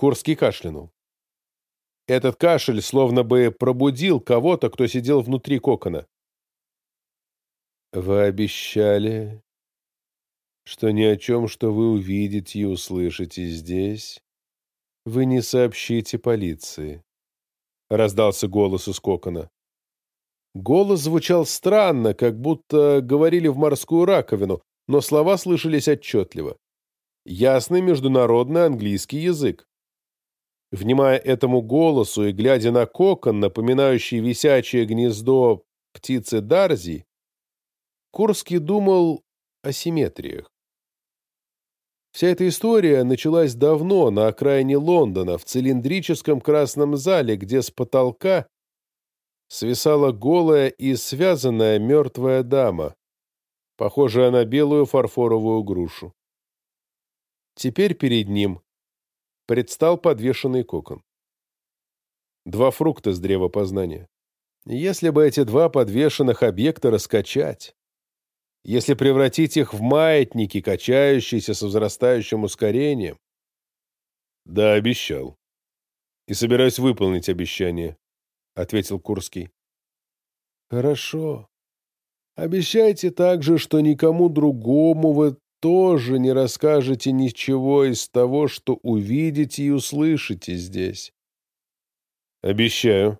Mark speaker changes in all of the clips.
Speaker 1: Курский кашлянул. Этот кашель словно бы пробудил кого-то, кто сидел внутри кокона. «Вы обещали, что ни о чем, что вы увидите и услышите здесь, вы не сообщите полиции», — раздался голос из кокона. Голос звучал странно, как будто говорили в морскую раковину, но слова слышались отчетливо. Ясный международный английский язык. Внимая этому голосу и глядя на кокон, напоминающий висячее гнездо птицы Дарзи, Курский думал о симметриях. Вся эта история началась давно, на окраине Лондона, в цилиндрическом красном зале, где с потолка свисала голая и связанная мертвая дама, похожая на белую фарфоровую грушу. Теперь перед ним предстал подвешенный кокон. Два фрукта с древа познания. Если бы эти два подвешенных объекта раскачать, если превратить их в маятники, качающиеся с возрастающим ускорением... Да, обещал. И собираюсь выполнить обещание, — ответил Курский. Хорошо. Обещайте также, что никому другому вы тоже не расскажете ничего из того, что увидите и услышите здесь. Обещаю.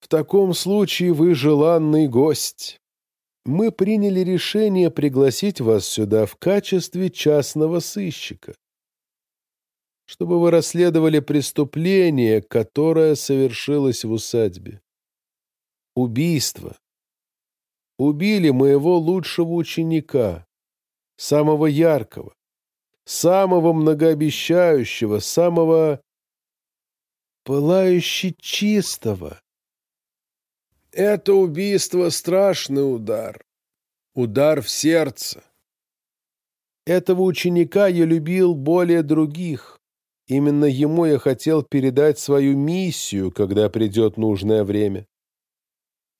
Speaker 1: В таком случае вы желанный гость мы приняли решение пригласить вас сюда в качестве частного сыщика, чтобы вы расследовали преступление, которое совершилось в усадьбе. Убийство. Убили моего лучшего ученика, самого яркого, самого многообещающего, самого пылающе чистого. Это убийство — страшный удар. Удар в сердце. Этого ученика я любил более других. Именно ему я хотел передать свою миссию, когда придет нужное время.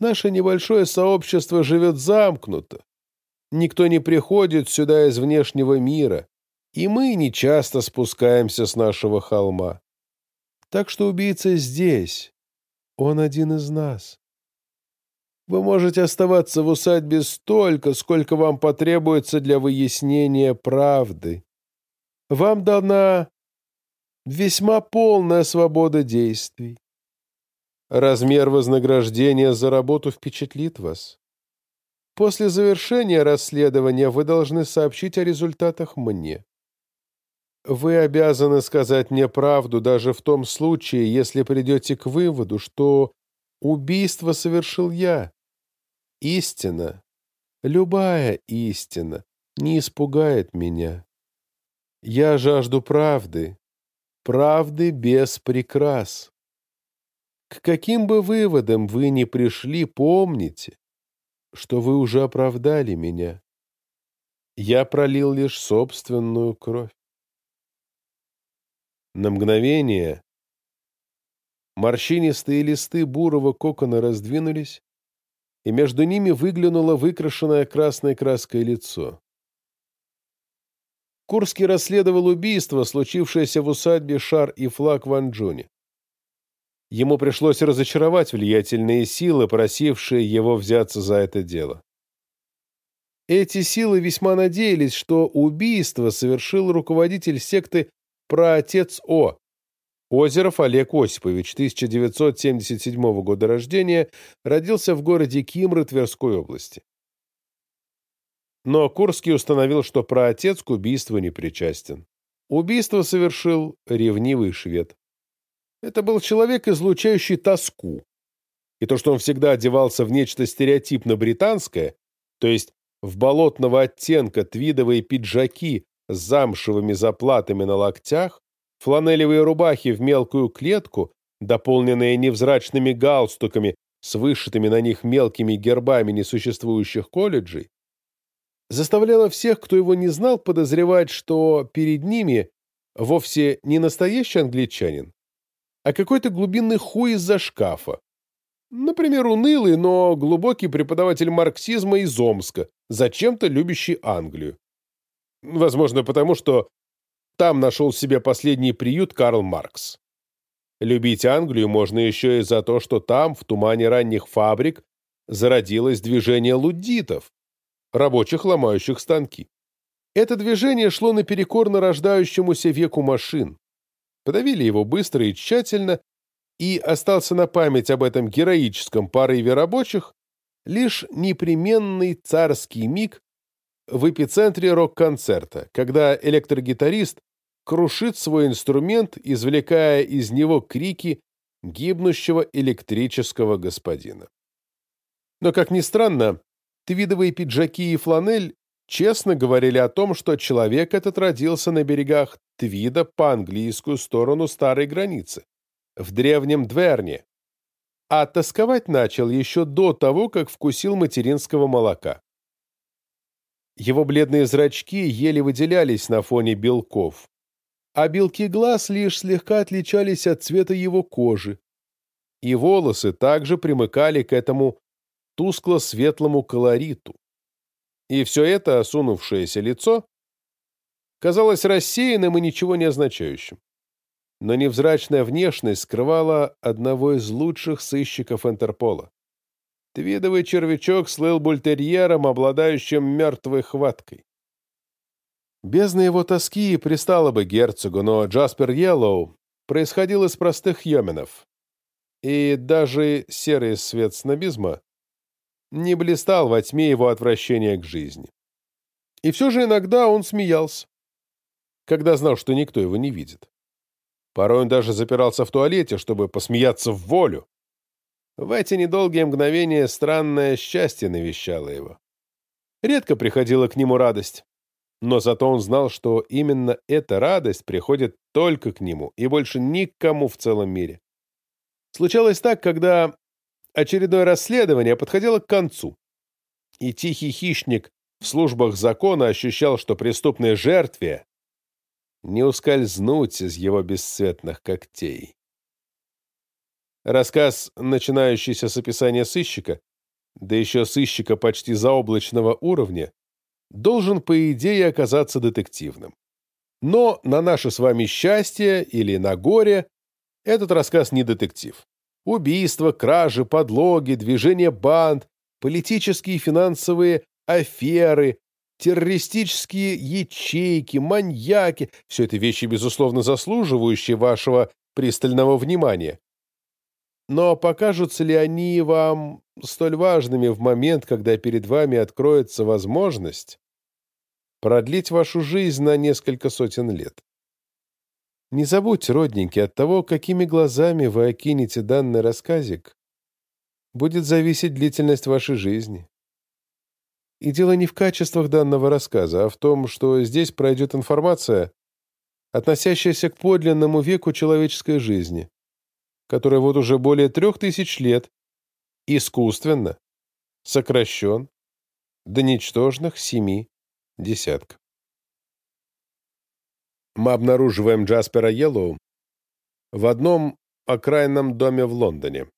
Speaker 1: Наше небольшое сообщество живет замкнуто. Никто не приходит сюда из внешнего мира, и мы не часто спускаемся с нашего холма. Так что убийца здесь. Он один из нас. Вы можете оставаться в усадьбе столько, сколько вам потребуется для выяснения правды. Вам дана весьма полная свобода действий. Размер вознаграждения за работу впечатлит вас. После завершения расследования вы должны сообщить о результатах мне. Вы обязаны сказать мне правду даже в том случае, если придете к выводу, что убийство совершил я. Истина, любая истина, не испугает меня. Я жажду правды, правды без прикрас. К каким бы выводам вы ни пришли, помните, что вы уже оправдали меня. Я пролил лишь собственную кровь. На мгновение морщинистые листы бурого кокона раздвинулись, и между ними выглянуло выкрашенное красной краской лицо. Курский расследовал убийство, случившееся в усадьбе Шар и Флаг в Анджуне. Ему пришлось разочаровать влиятельные силы, просившие его взяться за это дело. Эти силы весьма надеялись, что убийство совершил руководитель секты Праотец О, Озеров Олег Осипович, 1977 года рождения, родился в городе Кимры Тверской области. Но Курский установил, что праотец к убийству не причастен. Убийство совершил ревнивый швед. Это был человек, излучающий тоску. И то, что он всегда одевался в нечто стереотипно британское, то есть в болотного оттенка твидовые пиджаки с замшевыми заплатами на локтях, фланелевые рубахи в мелкую клетку, дополненные невзрачными галстуками с вышитыми на них мелкими гербами несуществующих колледжей, заставляло всех, кто его не знал, подозревать, что перед ними вовсе не настоящий англичанин, а какой-то глубинный хуй из-за шкафа. Например, унылый, но глубокий преподаватель марксизма из Омска, зачем-то любящий Англию. Возможно, потому что Там нашел себе последний приют Карл Маркс. Любить Англию можно еще и за то, что там, в тумане ранних фабрик, зародилось движение луддитов, рабочих, ломающих станки. Это движение шло наперекор нарождающемуся веку машин. Подавили его быстро и тщательно, и остался на память об этом героическом порыве рабочих лишь непременный царский миг в эпицентре рок-концерта, когда электрогитарист крушит свой инструмент, извлекая из него крики гибнущего электрического господина. Но, как ни странно, твидовые пиджаки и фланель честно говорили о том, что человек этот родился на берегах Твида по английскую сторону старой границы, в древнем Дверне, а тосковать начал еще до того, как вкусил материнского молока. Его бледные зрачки еле выделялись на фоне белков, а белки глаз лишь слегка отличались от цвета его кожи, и волосы также примыкали к этому тускло-светлому колориту. И все это осунувшееся лицо казалось рассеянным и ничего не означающим. Но невзрачная внешность скрывала одного из лучших сыщиков Интерпола. Твидовый червячок слыл бультерьером, обладающим мертвой хваткой. Бездна его тоски пристала бы герцогу, но Джаспер Йеллоу происходил из простых йоменов. И даже серый свет снобизма не блистал во тьме его отвращения к жизни. И все же иногда он смеялся, когда знал, что никто его не видит. Порой он даже запирался в туалете, чтобы посмеяться в волю. В эти недолгие мгновения странное счастье навещало его. Редко приходила к нему радость, но зато он знал, что именно эта радость приходит только к нему и больше никому в целом мире. Случалось так, когда очередное расследование подходило к концу, и тихий хищник в службах закона ощущал, что преступной жертве не ускользнуть из его бесцветных когтей. Рассказ, начинающийся с описания сыщика, да еще сыщика почти заоблачного уровня, должен, по идее, оказаться детективным. Но на наше с вами счастье или на горе этот рассказ не детектив. Убийства, кражи, подлоги, движение банд, политические и финансовые аферы, террористические ячейки, маньяки – все это вещи, безусловно, заслуживающие вашего пристального внимания. Но покажутся ли они вам столь важными в момент, когда перед вами откроется возможность продлить вашу жизнь на несколько сотен лет? Не забудьте, родненькие, от того, какими глазами вы окинете данный рассказик, будет зависеть длительность вашей жизни. И дело не в качествах данного рассказа, а в том, что здесь пройдет информация, относящаяся к подлинному веку человеческой жизни, который вот уже более трех тысяч лет искусственно сокращен до ничтожных семи десятков. Мы обнаруживаем Джаспера Йеллоу в одном окраинном доме в Лондоне.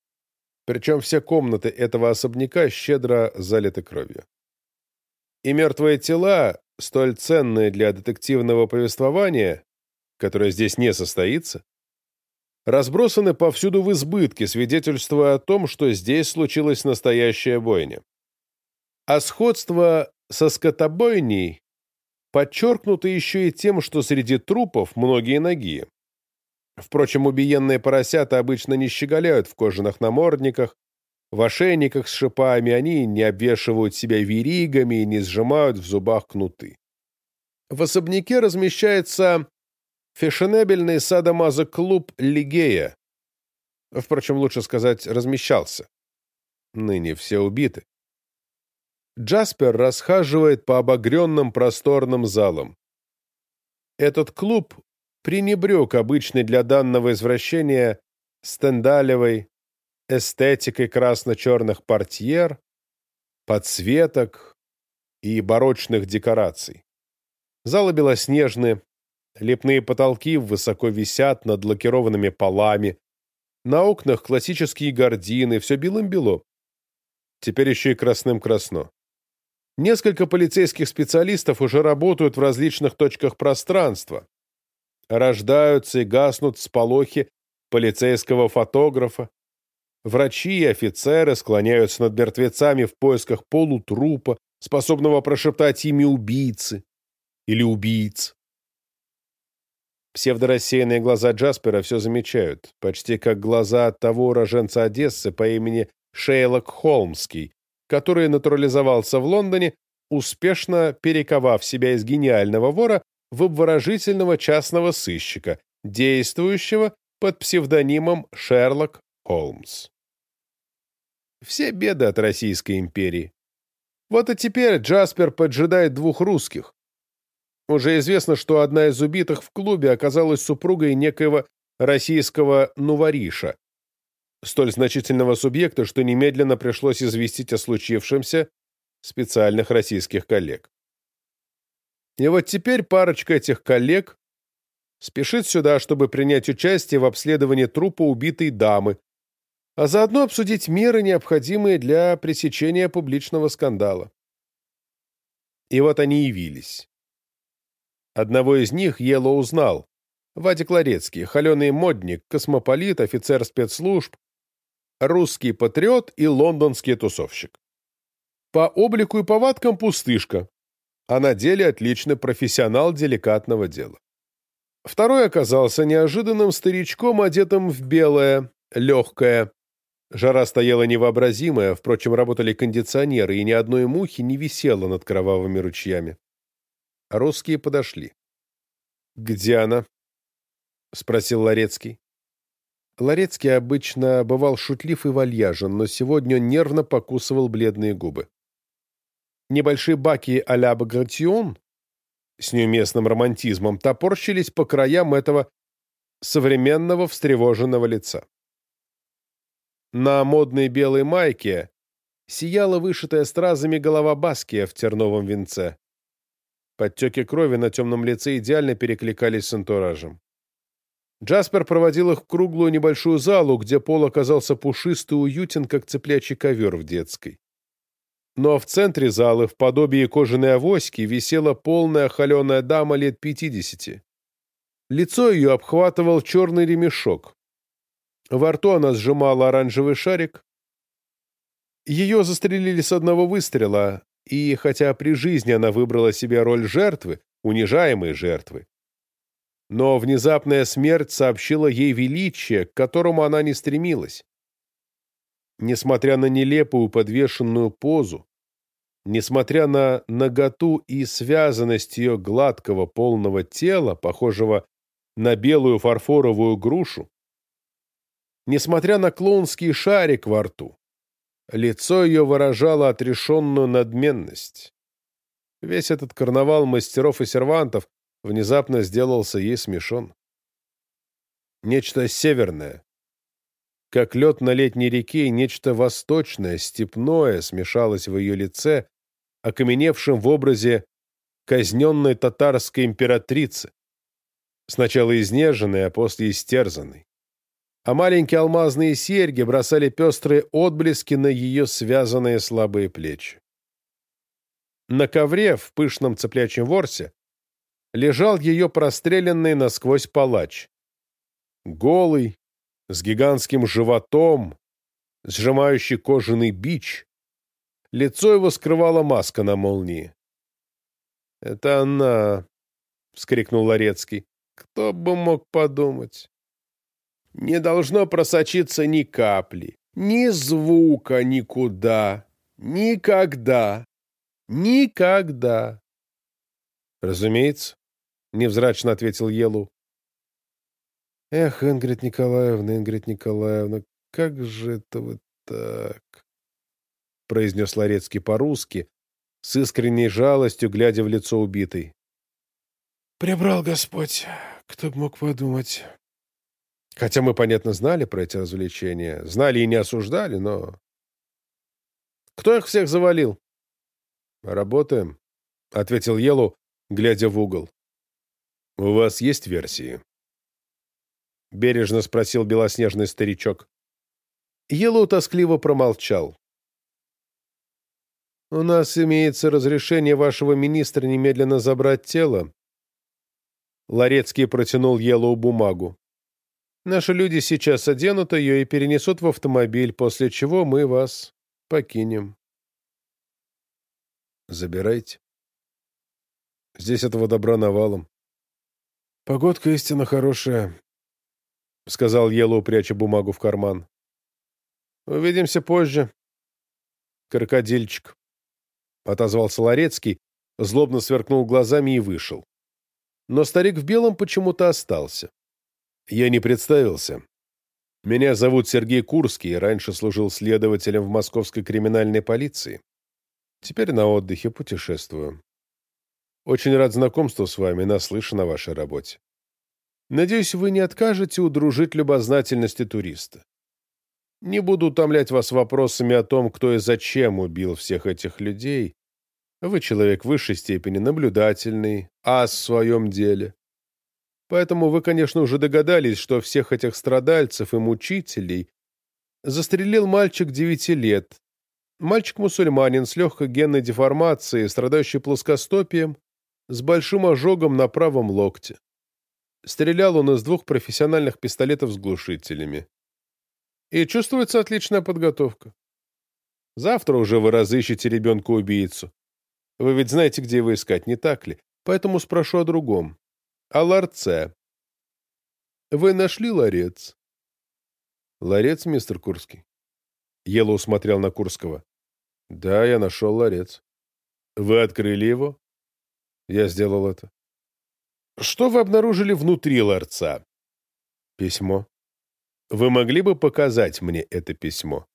Speaker 1: Причем все комнаты этого особняка щедро залиты кровью. И мертвые тела, столь ценные для детективного повествования, которое здесь не состоится, разбросаны повсюду в избытке, свидетельствуя о том, что здесь случилась настоящая бойня. А сходство со скотобойней подчеркнуто еще и тем, что среди трупов многие ноги. Впрочем, убиенные поросята обычно не щеголяют в кожаных намордниках, в ошейниках с шипами, они не обвешивают себя веригами и не сжимают в зубах кнуты. В особняке размещается фешенебельный садомазо-клуб «Лигея». Впрочем, лучше сказать, размещался. Ныне все убиты. Джаспер расхаживает по обогренным просторным залам. Этот клуб пренебрег обычной для данного извращения стендалевой эстетикой красно-черных портьер, подсветок и барочных декораций. Залы белоснежные, лепные потолки высоко висят над лакированными полами, на окнах классические гардины, все белым-бело. Теперь еще и красным-красно. Несколько полицейских специалистов уже работают в различных точках пространства. Рождаются и гаснут сполохи полицейского фотографа. Врачи и офицеры склоняются над мертвецами в поисках полутрупа, способного прошептать имя убийцы или убийц. Псевдорассеянные глаза Джаспера все замечают, почти как глаза того уроженца Одессы по имени Шейлок Холмский, который натурализовался в Лондоне, успешно перековав себя из гениального вора в обворожительного частного сыщика, действующего под псевдонимом Шерлок Холмс. Все беды от Российской империи. Вот и теперь Джаспер поджидает двух русских. Уже известно, что одна из убитых в клубе оказалась супругой некоего российского нувариша, столь значительного субъекта, что немедленно пришлось известить о случившемся специальных российских коллег. И вот теперь парочка этих коллег спешит сюда, чтобы принять участие в обследовании трупа убитой дамы, а заодно обсудить меры, необходимые для пресечения публичного скандала. И вот они явились. Одного из них Ело узнал. Вадик Ларецкий, холеный модник, космополит, офицер спецслужб, русский патриот и лондонский тусовщик. По облику и повадкам пустышка, а на деле отличный профессионал деликатного дела. Второй оказался неожиданным старичком, одетым в белое, легкое. Жара стояла невообразимая, впрочем, работали кондиционеры, и ни одной мухи не висело над кровавыми ручьями. Русские подошли. «Где она?» — спросил Ларецкий. Ларецкий обычно бывал шутлив и вальяжен, но сегодня он нервно покусывал бледные губы. Небольшие баки а-ля Багратион с неуместным романтизмом топорщились по краям этого современного встревоженного лица. На модной белой майке сияла вышитая стразами голова Баския в терновом венце. Подтеки крови на темном лице идеально перекликались с антуражем. Джаспер проводил их в круглую небольшую залу, где пол оказался пушистый и уютен, как цыплячий ковер в детской. Но в центре залы, в подобии кожаной авоськи, висела полная холеная дама лет пятидесяти. Лицо ее обхватывал черный ремешок. Во рту она сжимала оранжевый шарик. Ее застрелили с одного выстрела, и хотя при жизни она выбрала себе роль жертвы, унижаемой жертвы, но внезапная смерть сообщила ей величие, к которому она не стремилась. Несмотря на нелепую подвешенную позу, несмотря на наготу и связанность ее гладкого полного тела, похожего на белую фарфоровую грушу, несмотря на клоунский шарик во рту, лицо ее выражало отрешенную надменность. Весь этот карнавал мастеров и сервантов внезапно сделался ей смешон. Нечто северное, как лед на летней реке, нечто восточное, степное смешалось в ее лице, окаменевшем в образе казненной татарской императрицы, сначала изнеженной, а после истерзанной. А маленькие алмазные серьги бросали пестрые отблески на ее связанные слабые плечи. На ковре в пышном цыплячьем ворсе лежал ее простреленный насквозь палач. Голый, с гигантским животом, сжимающий кожаный бич. Лицо его скрывала маска на молнии. — Это она! — вскрикнул Ларецкий. — Кто бы мог подумать? Не должно просочиться ни капли, ни звука никуда, никогда, никогда. — Разумеется, — невзрачно ответил Елу. — Эх, Ингрид Николаевна, Ингрид Николаевна, как же это вы так? — произнес Ларецкий по-русски, с искренней жалостью, глядя в лицо убитой. — Прибрал Господь, кто бы мог подумать. Хотя мы, понятно, знали про эти развлечения, знали и не осуждали, но... Кто их всех завалил? — Работаем, — ответил Елу, глядя в угол. «У вас есть версии?» Бережно спросил белоснежный старичок. Елу тоскливо промолчал. «У нас имеется разрешение вашего министра немедленно забрать тело. Ларецкий протянул Елоу бумагу. Наши люди сейчас оденут ее и перенесут в автомобиль, после чего мы вас покинем. Забирайте. Здесь этого добра навалом. Погодка истинно хорошая, — сказал Елоу, пряча бумагу в карман. Увидимся позже. Крокодильчик. Отозвался Ларецкий, злобно сверкнул глазами и вышел. Но старик в белом почему-то остался. Я не представился. Меня зовут Сергей Курский, раньше служил следователем в московской криминальной полиции. Теперь на отдыхе путешествую. Очень рад знакомству с вами, наслышан о вашей работе. Надеюсь, вы не откажете удружить любознательности туриста. Не буду утомлять вас вопросами о том, кто и зачем убил всех этих людей. Вы человек высшей степени наблюдательный, ас в своем деле. Поэтому вы, конечно, уже догадались, что всех этих страдальцев и мучителей застрелил мальчик девяти лет. Мальчик-мусульманин с легкой генной деформацией, страдающий плоскостопием, с большим ожогом на правом локте. Стрелял он из двух профессиональных пистолетов с глушителями. И чувствуется отличная подготовка. Завтра уже вы разыщете ребенка-убийцу. Вы ведь знаете, где его искать, не так ли? Поэтому спрошу о другом о ларце. Вы нашли ларец? Ларец, мистер Курский? Елоу смотрел на Курского. Да, я нашел ларец. Вы открыли его? Я сделал это. Что вы обнаружили внутри ларца? Письмо. Вы могли бы показать мне это письмо?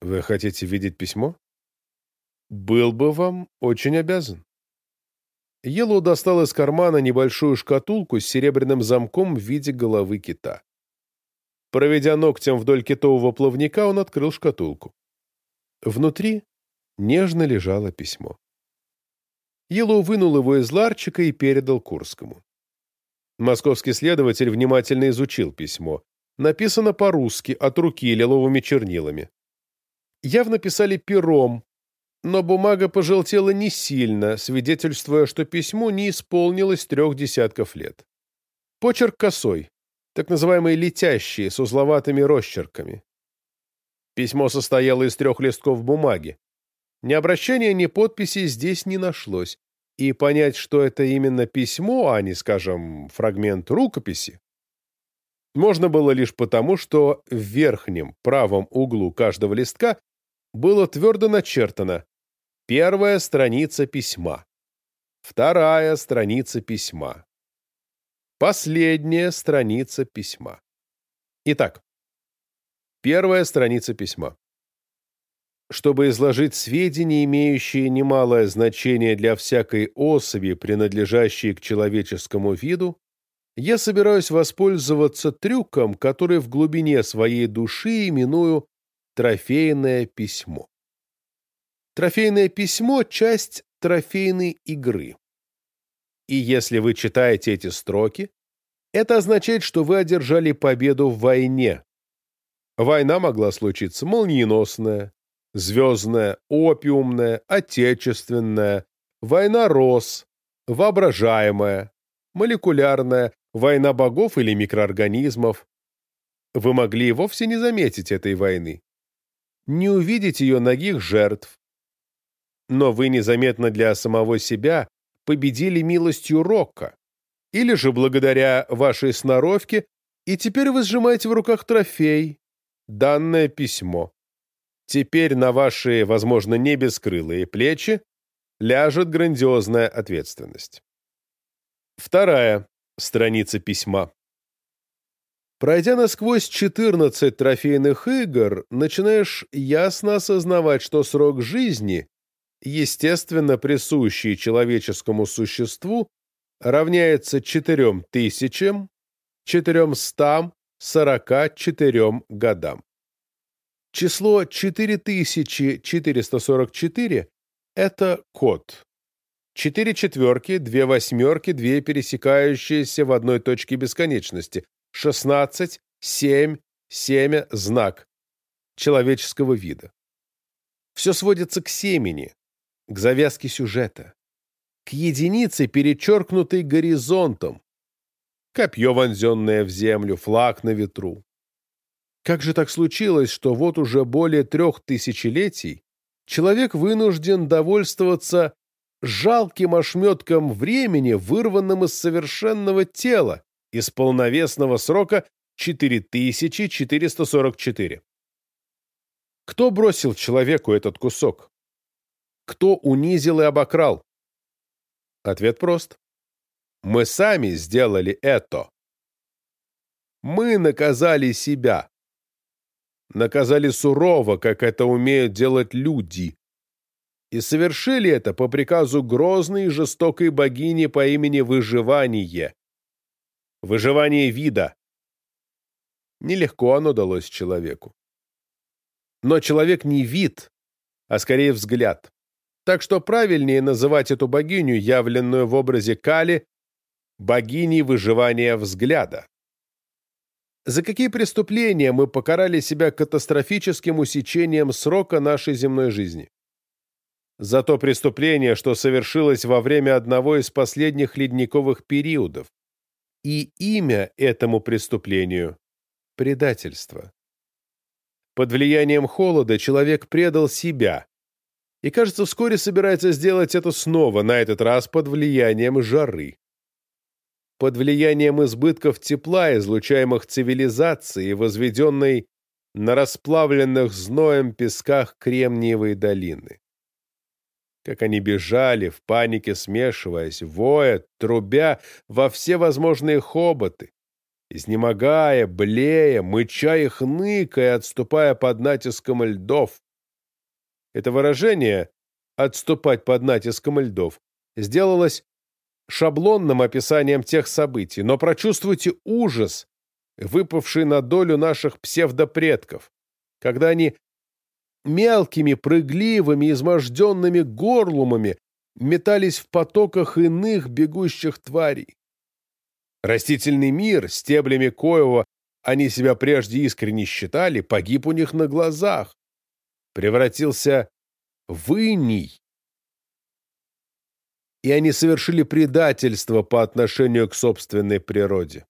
Speaker 1: Вы хотите видеть письмо? Был бы вам очень обязан. Елу достал из кармана небольшую шкатулку с серебряным замком в виде головы кита. Проведя ногтем вдоль китового плавника, он открыл шкатулку. Внутри нежно лежало письмо. Елу вынул его из ларчика и передал Курскому. Московский следователь внимательно изучил письмо. Написано по-русски, от руки, лиловыми чернилами. Явно писали пером, но бумага пожелтела не сильно, свидетельствуя, что письму не исполнилось трех десятков лет. Почерк косой, так называемые летящие, с узловатыми росчерками. Письмо состояло из трех листков бумаги. Ни обращения, ни подписи здесь не нашлось, и понять, что это именно письмо, а не, скажем, фрагмент рукописи, можно было лишь потому, что в верхнем правом углу каждого листка было твердо начертано Первая страница письма. Вторая страница письма. Последняя страница письма. Итак, первая страница письма. Чтобы изложить сведения, имеющие немалое значение для всякой особи, принадлежащей к человеческому виду, я собираюсь воспользоваться трюком, который в глубине своей души именую «трофейное письмо». Трофейное письмо – часть трофейной игры. И если вы читаете эти строки, это означает, что вы одержали победу в войне. Война могла случиться молниеносная, звездная, опиумная, отечественная, война рос, воображаемая, молекулярная, война богов или микроорганизмов. Вы могли вовсе не заметить этой войны, не увидеть ее ногих жертв, но вы незаметно для самого себя победили милостью Рока, или же благодаря вашей сноровке, и теперь вы сжимаете в руках трофей, данное письмо. Теперь на ваши, возможно, не бескрылые плечи ляжет грандиозная ответственность. Вторая страница письма. Пройдя насквозь 14 трофейных игр, начинаешь ясно осознавать, что срок жизни естественно присущий человеческому существу, равняется 4444 годам. Число 4444 – это код. Четыре четверки, две восьмерки, две пересекающиеся в одной точке бесконечности. 16, 7, семя – знак человеческого вида. Все сводится к семени, к завязке сюжета. к единице, перечеркнутой горизонтом. Копье, вонзенное в землю, флаг на ветру. Как же так случилось, что вот уже более трех тысячелетий человек вынужден довольствоваться жалким ошметком времени, вырванным из совершенного тела, из полновесного срока 4444. Кто бросил человеку этот кусок? Кто унизил и обокрал? Ответ прост. Мы сами сделали это. Мы наказали себя. Наказали сурово, как это умеют делать люди. И совершили это по приказу грозной и жестокой богини по имени Выживание. Выживание вида. Нелегко оно далось человеку. Но человек не вид, а скорее взгляд. Так что правильнее называть эту богиню, явленную в образе Кали, богиней выживания взгляда. За какие преступления мы покарали себя катастрофическим усечением срока нашей земной жизни? За то преступление, что совершилось во время одного из последних ледниковых периодов. И имя этому преступлению – предательство. Под влиянием холода человек предал себя. И, кажется, вскоре собирается сделать это снова, на этот раз под влиянием жары. Под влиянием избытков тепла, излучаемых цивилизацией, возведенной на расплавленных зноем песках Кремниевой долины. Как они бежали, в панике смешиваясь, воя, трубя во все возможные хоботы, изнемогая, блея, мыча и хныкая, отступая под натиском льдов. Это выражение «отступать под натиском льдов» сделалось шаблонным описанием тех событий, но прочувствуйте ужас, выпавший на долю наших псевдопредков, когда они мелкими, прыгливыми, изможденными горлумами метались в потоках иных бегущих тварей. Растительный мир, стеблями коего они себя прежде искренне считали, погиб у них на глазах, превратился в иней. И они совершили предательство по отношению к собственной природе.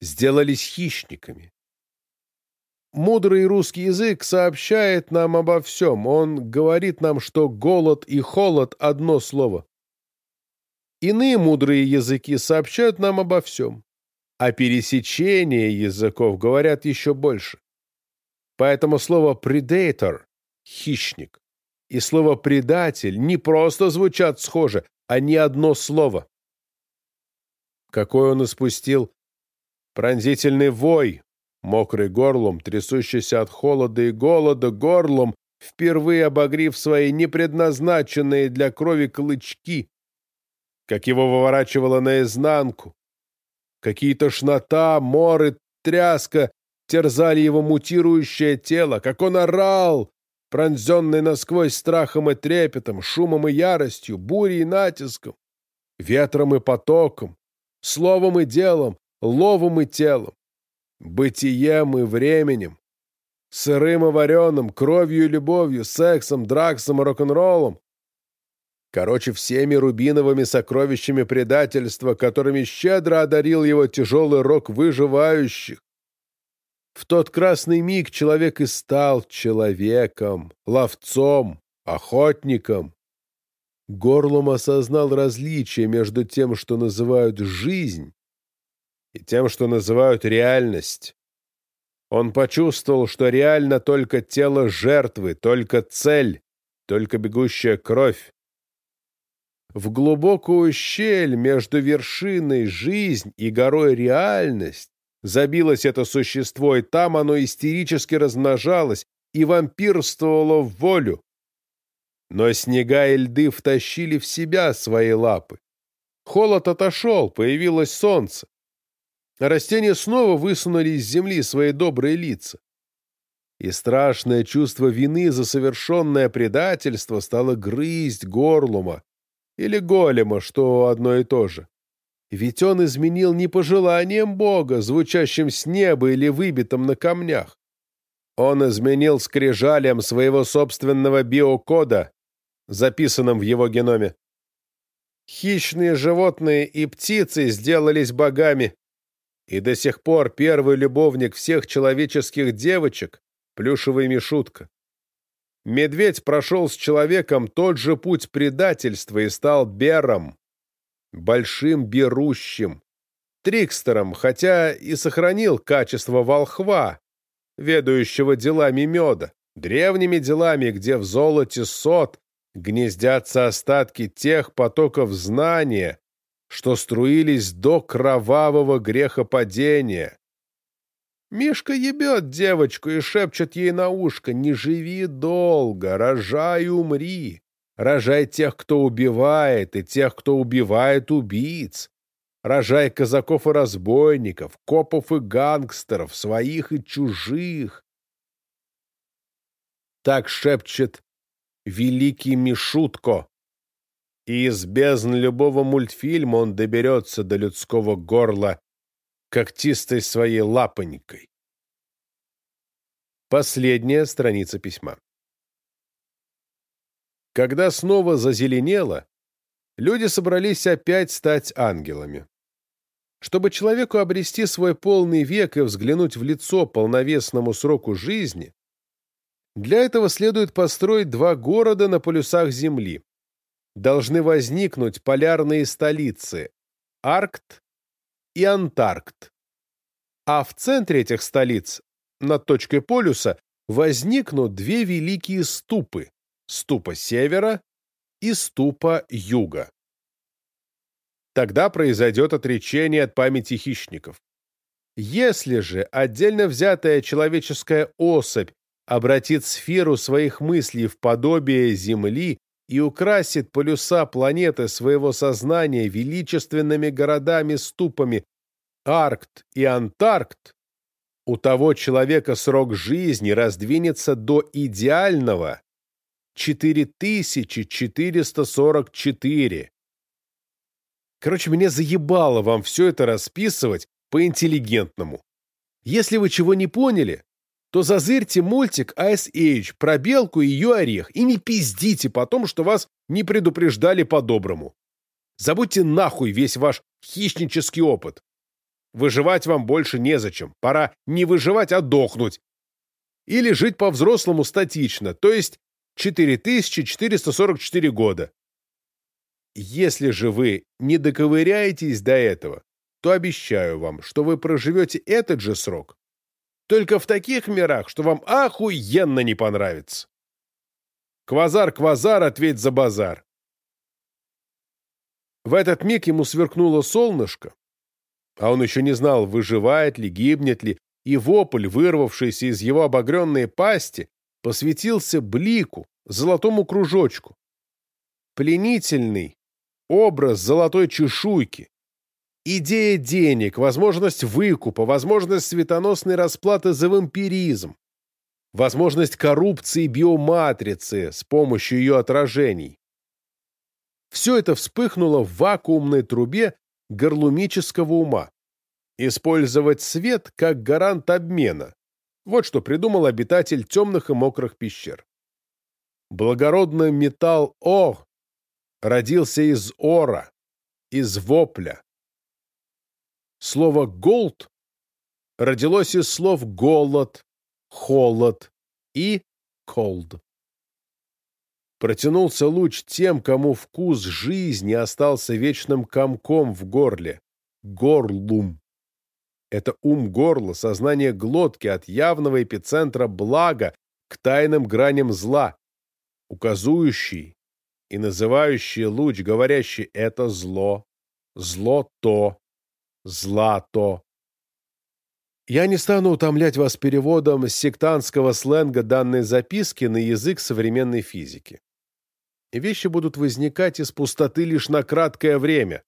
Speaker 1: Сделались хищниками. Мудрый русский язык сообщает нам обо всем. Он говорит нам, что голод и холод – одно слово. Иные мудрые языки сообщают нам обо всем, а пересечения языков говорят еще больше. Поэтому слово «predator» — «хищник» и слово «предатель» не просто звучат схоже, а не одно слово. Какой он испустил пронзительный вой, мокрый горлом, трясущийся от холода и голода горлом, впервые обогрив свои непредназначенные для крови клычки, как его выворачивало наизнанку. Какие тошнота, моры, тряска терзали его мутирующее тело, как он орал, пронзенный насквозь страхом и трепетом, шумом и яростью, бурей и натиском, ветром и потоком, словом и делом, ловом и телом, бытием и временем, сырым и вареным, кровью и любовью, сексом, драксом и рок-н-роллом, Короче, всеми рубиновыми сокровищами предательства, которыми щедро одарил его тяжелый рок выживающих. В тот красный миг человек и стал человеком, ловцом, охотником. Горлом осознал различие между тем, что называют жизнь, и тем, что называют реальность. Он почувствовал, что реально только тело жертвы, только цель, только бегущая кровь. В глубокую щель между вершиной жизнь и горой реальность забилось это существо, и там оно истерически размножалось и вампирствовало в волю. Но снега и льды втащили в себя свои лапы. Холод отошел, появилось солнце. растения снова высунули из земли свои добрые лица. И страшное чувство вины за совершенное предательство стало грызть горлума, или голема, что одно и то же. Ведь он изменил не пожеланием Бога, звучащим с неба или выбитым на камнях. Он изменил скрижалем своего собственного биокода, записанным в его геноме. Хищные животные и птицы сделались богами, и до сих пор первый любовник всех человеческих девочек — плюшевый Мишутка. Медведь прошел с человеком тот же путь предательства и стал бером, большим берущим, трикстером, хотя и сохранил качество волхва, ведающего делами меда, древними делами, где в золоте сот гнездятся остатки тех потоков знания, что струились до кровавого грехопадения. Мишка ебет девочку и шепчет ей на ушко «Не живи долго, рожай умри, рожай тех, кто убивает, и тех, кто убивает убийц, рожай казаков и разбойников, копов и гангстеров, своих и чужих». Так шепчет великий Мишутко, и из бездн любого мультфильма он доберется до людского горла когтистой своей лапонькой. Последняя страница письма. Когда снова зазеленело, люди собрались опять стать ангелами. Чтобы человеку обрести свой полный век и взглянуть в лицо полновесному сроку жизни, для этого следует построить два города на полюсах Земли. Должны возникнуть полярные столицы – Аркт и Антаркт. А в центре этих столиц, над точкой полюса, возникнут две великие ступы – ступа севера и ступа юга. Тогда произойдет отречение от памяти хищников. Если же отдельно взятая человеческая особь обратит сферу своих мыслей в подобие Земли и украсит полюса планеты своего сознания величественными городами-ступами Аркт и Антаркт, у того человека срок жизни раздвинется до идеального 4444. Короче, меня заебало вам все это расписывать по-интеллигентному. Если вы чего не поняли, то зазырьте мультик Ice Age про белку и ее орех и не пиздите потом, что вас не предупреждали по-доброму. Забудьте нахуй весь ваш хищнический опыт. Выживать вам больше незачем. Пора не выживать, а дохнуть. Или жить по-взрослому статично, то есть 4444 года. Если же вы не доковыряетесь до этого, то обещаю вам, что вы проживете этот же срок только в таких мирах, что вам охуенно не понравится. Квазар-квазар, ответь за базар. В этот миг ему сверкнуло солнышко, а он еще не знал, выживает ли, гибнет ли, и вопль, вырвавшийся из его обогренной пасти, посветился блику, золотому кружочку. Пленительный образ золотой чешуйки, Идея денег, возможность выкупа, возможность светоносной расплаты за вампиризм, возможность коррупции биоматрицы с помощью ее отражений. Все это вспыхнуло в вакуумной трубе горлумического ума. Использовать свет как гарант обмена. Вот что придумал обитатель темных и мокрых пещер. Благородный металл О родился из ора, из вопля, Слово «голд» родилось из слов «голод», «холод» и «колд». Протянулся луч тем, кому вкус жизни остался вечным комком в горле. Горлум. Это ум горла, сознание глотки от явного эпицентра блага к тайным граням зла, указующий и называющий луч, говорящий «это зло», «зло то», Злато. Я не стану утомлять вас переводом сектантского сленга данной записки на язык современной физики. Вещи будут возникать из пустоты лишь на краткое время,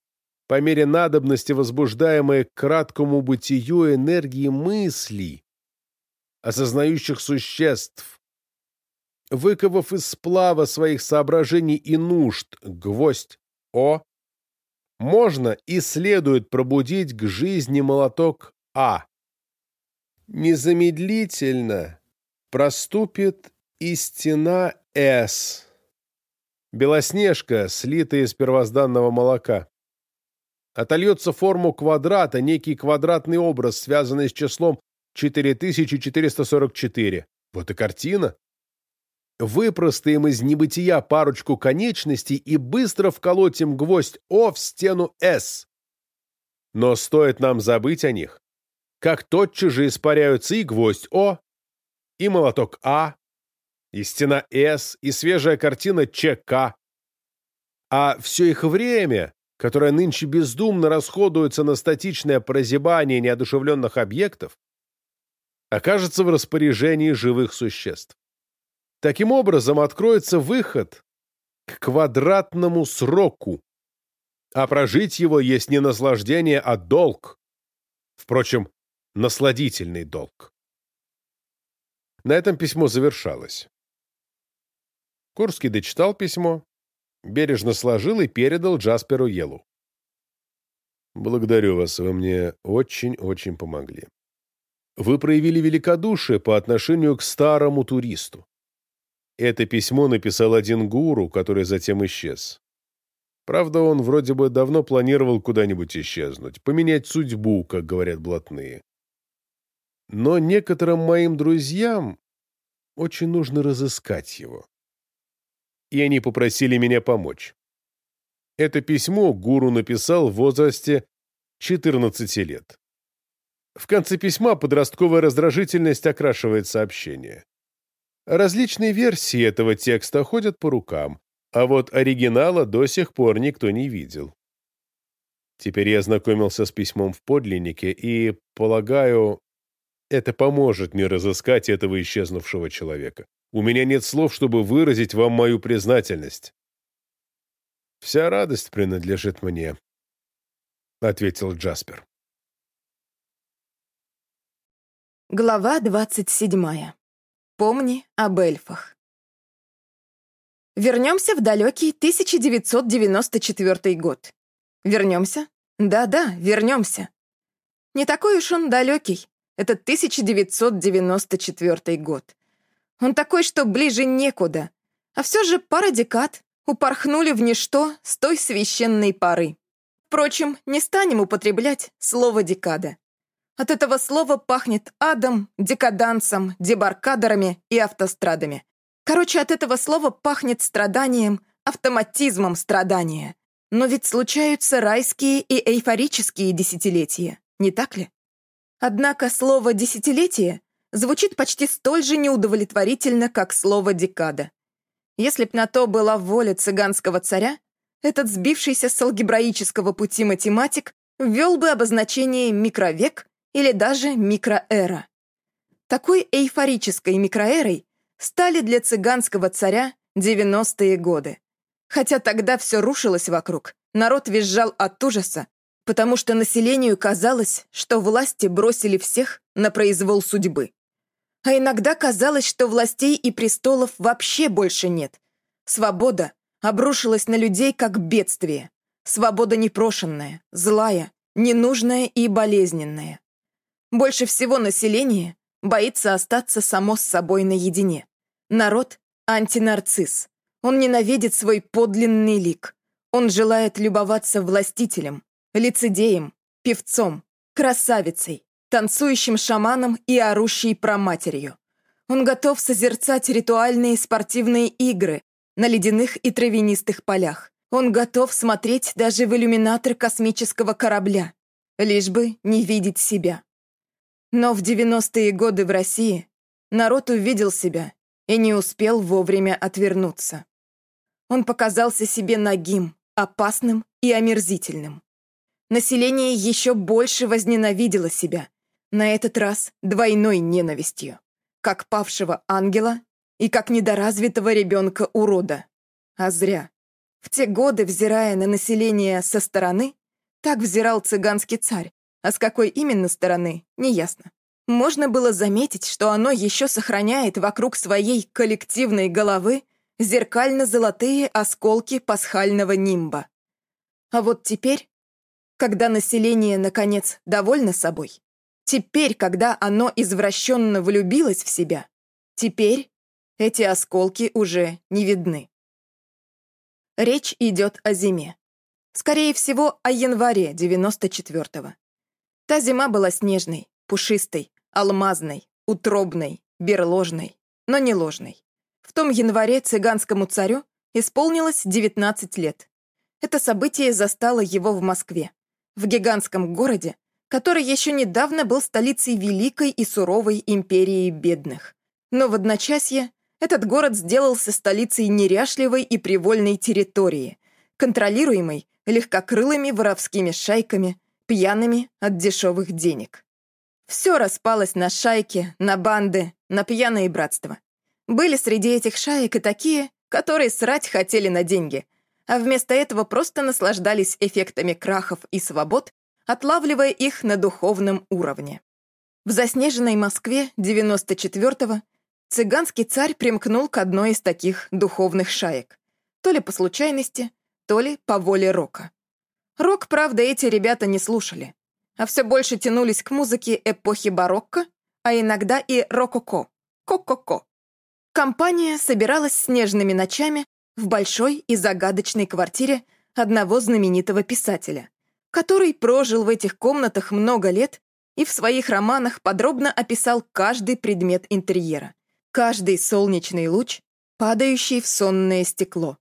Speaker 1: по мере надобности возбуждаемые к краткому бытию энергии мыслей, осознающих существ, выковав из сплава своих соображений и нужд гвоздь О, можно и следует пробудить к жизни молоток А. Незамедлительно проступит и стена С. Белоснежка, слитая из первозданного молока. Отольется форму квадрата некий квадратный образ, связанный с числом 4444. Вот и картина. Выпростаем из небытия парочку конечностей и быстро вколотим гвоздь О в стену С. Но стоит нам забыть о них, как тотчас же испаряются и гвоздь О, и молоток А, и стена С, и свежая картина ЧК. А все их время, которое нынче бездумно расходуется на статичное прозябание неодушевленных объектов, окажется в распоряжении живых существ. Таким образом, откроется выход к квадратному сроку, а прожить его есть не наслаждение, а долг. Впрочем, насладительный долг. На этом письмо завершалось. Курский дочитал письмо, бережно сложил и передал Джасперу Елу. «Благодарю вас, вы мне очень-очень помогли. Вы проявили великодушие по отношению к старому туристу. Это письмо написал один гуру, который затем исчез. Правда, он вроде бы давно планировал куда-нибудь исчезнуть, поменять судьбу, как говорят блатные. Но некоторым моим друзьям очень нужно разыскать его. И они попросили меня помочь. Это письмо гуру написал в возрасте 14 лет. В конце письма подростковая раздражительность окрашивает сообщение. Различные версии этого текста ходят по рукам, а вот оригинала до сих пор никто не видел. Теперь я ознакомился с письмом в подлиннике и, полагаю, это поможет мне разыскать этого исчезнувшего человека. У меня нет слов, чтобы выразить вам мою признательность. Вся радость принадлежит мне, — ответил Джаспер.
Speaker 2: Глава двадцать седьмая. Помни об эльфах. Вернемся в далекий 1994 год. Вернемся? Да-да, вернемся. Не такой уж он далекий. Это 1994 год. Он такой, что ближе некуда. А все же пара декад упорхнули в ничто с той священной поры. Впрочем, не станем употреблять слово «декада». От этого слова пахнет адом, декадансом, дебаркадерами и автострадами. Короче, от этого слова пахнет страданием, автоматизмом страдания. Но ведь случаются райские и эйфорические десятилетия, не так ли? Однако слово «десятилетие» звучит почти столь же неудовлетворительно, как слово «декада». Если б на то была воля цыганского царя, этот сбившийся с алгебраического пути математик ввел бы обозначение «микровек» или даже «микроэра». Такой эйфорической микроэрой стали для цыганского царя 90-е годы. Хотя тогда все рушилось вокруг, народ визжал от ужаса, потому что населению казалось, что власти бросили всех на произвол судьбы. А иногда казалось, что властей и престолов вообще больше нет. Свобода обрушилась на людей как бедствие. Свобода непрошенная, злая, ненужная и болезненная. Больше всего население боится остаться само с собой наедине. Народ — антинарцисс. Он ненавидит свой подлинный лик. Он желает любоваться властителем, лицедеем, певцом, красавицей, танцующим шаманом и орущей проматерью. Он готов созерцать ритуальные спортивные игры на ледяных и травянистых полях. Он готов смотреть даже в иллюминатор космического корабля, лишь бы не видеть себя. Но в 90-е годы в России народ увидел себя и не успел вовремя отвернуться. Он показался себе нагим, опасным и омерзительным. Население еще больше возненавидело себя, на этот раз двойной ненавистью, как павшего ангела и как недоразвитого ребенка-урода. А зря. В те годы, взирая на население со стороны, так взирал цыганский царь, а с какой именно стороны, неясно. Можно было заметить, что оно еще сохраняет вокруг своей коллективной головы зеркально-золотые осколки пасхального нимба. А вот теперь когда население, наконец, довольно собой. Теперь, когда оно извращенно влюбилось в себя, теперь эти осколки уже не видны. Речь идет о зиме. Скорее всего, о январе 94-го. Та зима была снежной, пушистой, алмазной, утробной, берложной, но не ложной. В том январе цыганскому царю исполнилось 19 лет. Это событие застало его в Москве, в гигантском городе, который еще недавно был столицей великой и суровой империи бедных. Но в одночасье этот город сделался столицей неряшливой и привольной территории, контролируемой легкокрылыми воровскими шайками, пьяными от дешевых денег. Все распалось на шайки, на банды, на пьяное братство. Были среди этих шаек и такие, которые срать хотели на деньги, а вместо этого просто наслаждались эффектами крахов и свобод, отлавливая их на духовном уровне. В заснеженной Москве 94-го цыганский царь примкнул к одной из таких духовных шаек. То ли по случайности, то ли по воле рока. Рок, правда, эти ребята не слушали, а все больше тянулись к музыке эпохи барокко, а иногда и рококо, ко-ко-ко. Компания собиралась снежными ночами в большой и загадочной квартире одного знаменитого писателя, который прожил в этих комнатах много лет и в своих романах подробно описал каждый предмет интерьера, каждый солнечный луч, падающий в сонное стекло.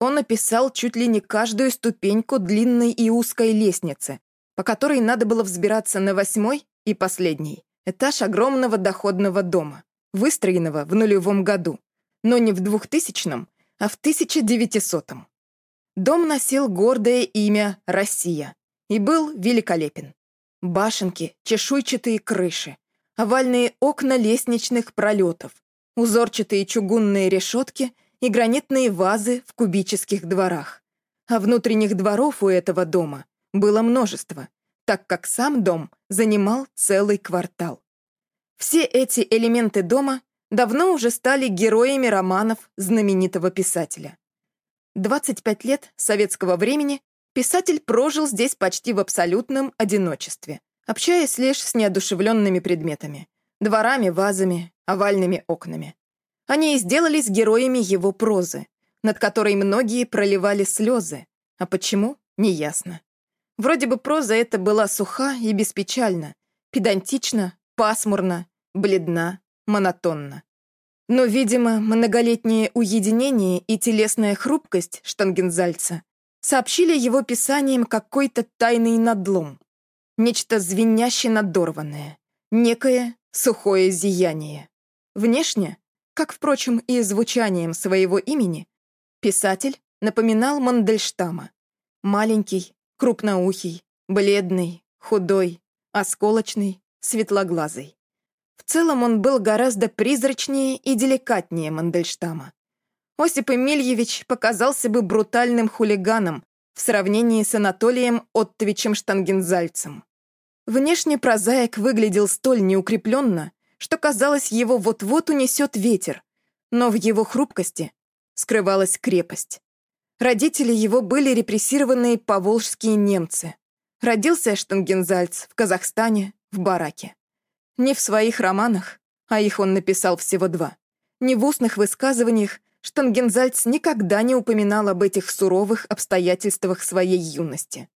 Speaker 2: Он описал чуть ли не каждую ступеньку длинной и узкой лестницы, по которой надо было взбираться на восьмой и последний этаж огромного доходного дома, выстроенного в нулевом году, но не в двухтысячном, а в 1900-м. Дом носил гордое имя «Россия» и был великолепен. Башенки, чешуйчатые крыши, овальные окна лестничных пролетов, узорчатые чугунные решетки и гранитные вазы в кубических дворах. А внутренних дворов у этого дома было множество, так как сам дом занимал целый квартал. Все эти элементы дома давно уже стали героями романов знаменитого писателя. 25 лет советского времени писатель прожил здесь почти в абсолютном одиночестве, общаясь лишь с неодушевленными предметами, дворами, вазами, овальными окнами. Они и сделались героями его прозы, над которой многие проливали слезы, а почему — неясно. Вроде бы проза эта была суха и беспечальна, педантична, пасмурна, бледна, монотонна. Но, видимо, многолетнее уединение и телесная хрупкость штангензальца сообщили его писанием какой-то тайный надлом, нечто звеняще надорванное, некое сухое зияние. Внешне, как, впрочем, и звучанием своего имени, писатель напоминал Мандельштама. Маленький, крупноухий, бледный, худой, осколочный, светлоглазый. В целом он был гораздо призрачнее и деликатнее Мандельштама. Осип Эмильевич показался бы брутальным хулиганом в сравнении с Анатолием Оттовичем Штангензальцем. Внешне прозаик выглядел столь неукрепленно, что казалось, его вот-вот унесет ветер, но в его хрупкости скрывалась крепость. Родители его были репрессированные поволжские немцы. Родился Штангензальц в Казахстане, в бараке. Не в своих романах, а их он написал всего два, не в устных высказываниях Штангензальц никогда не упоминал об этих суровых обстоятельствах своей юности.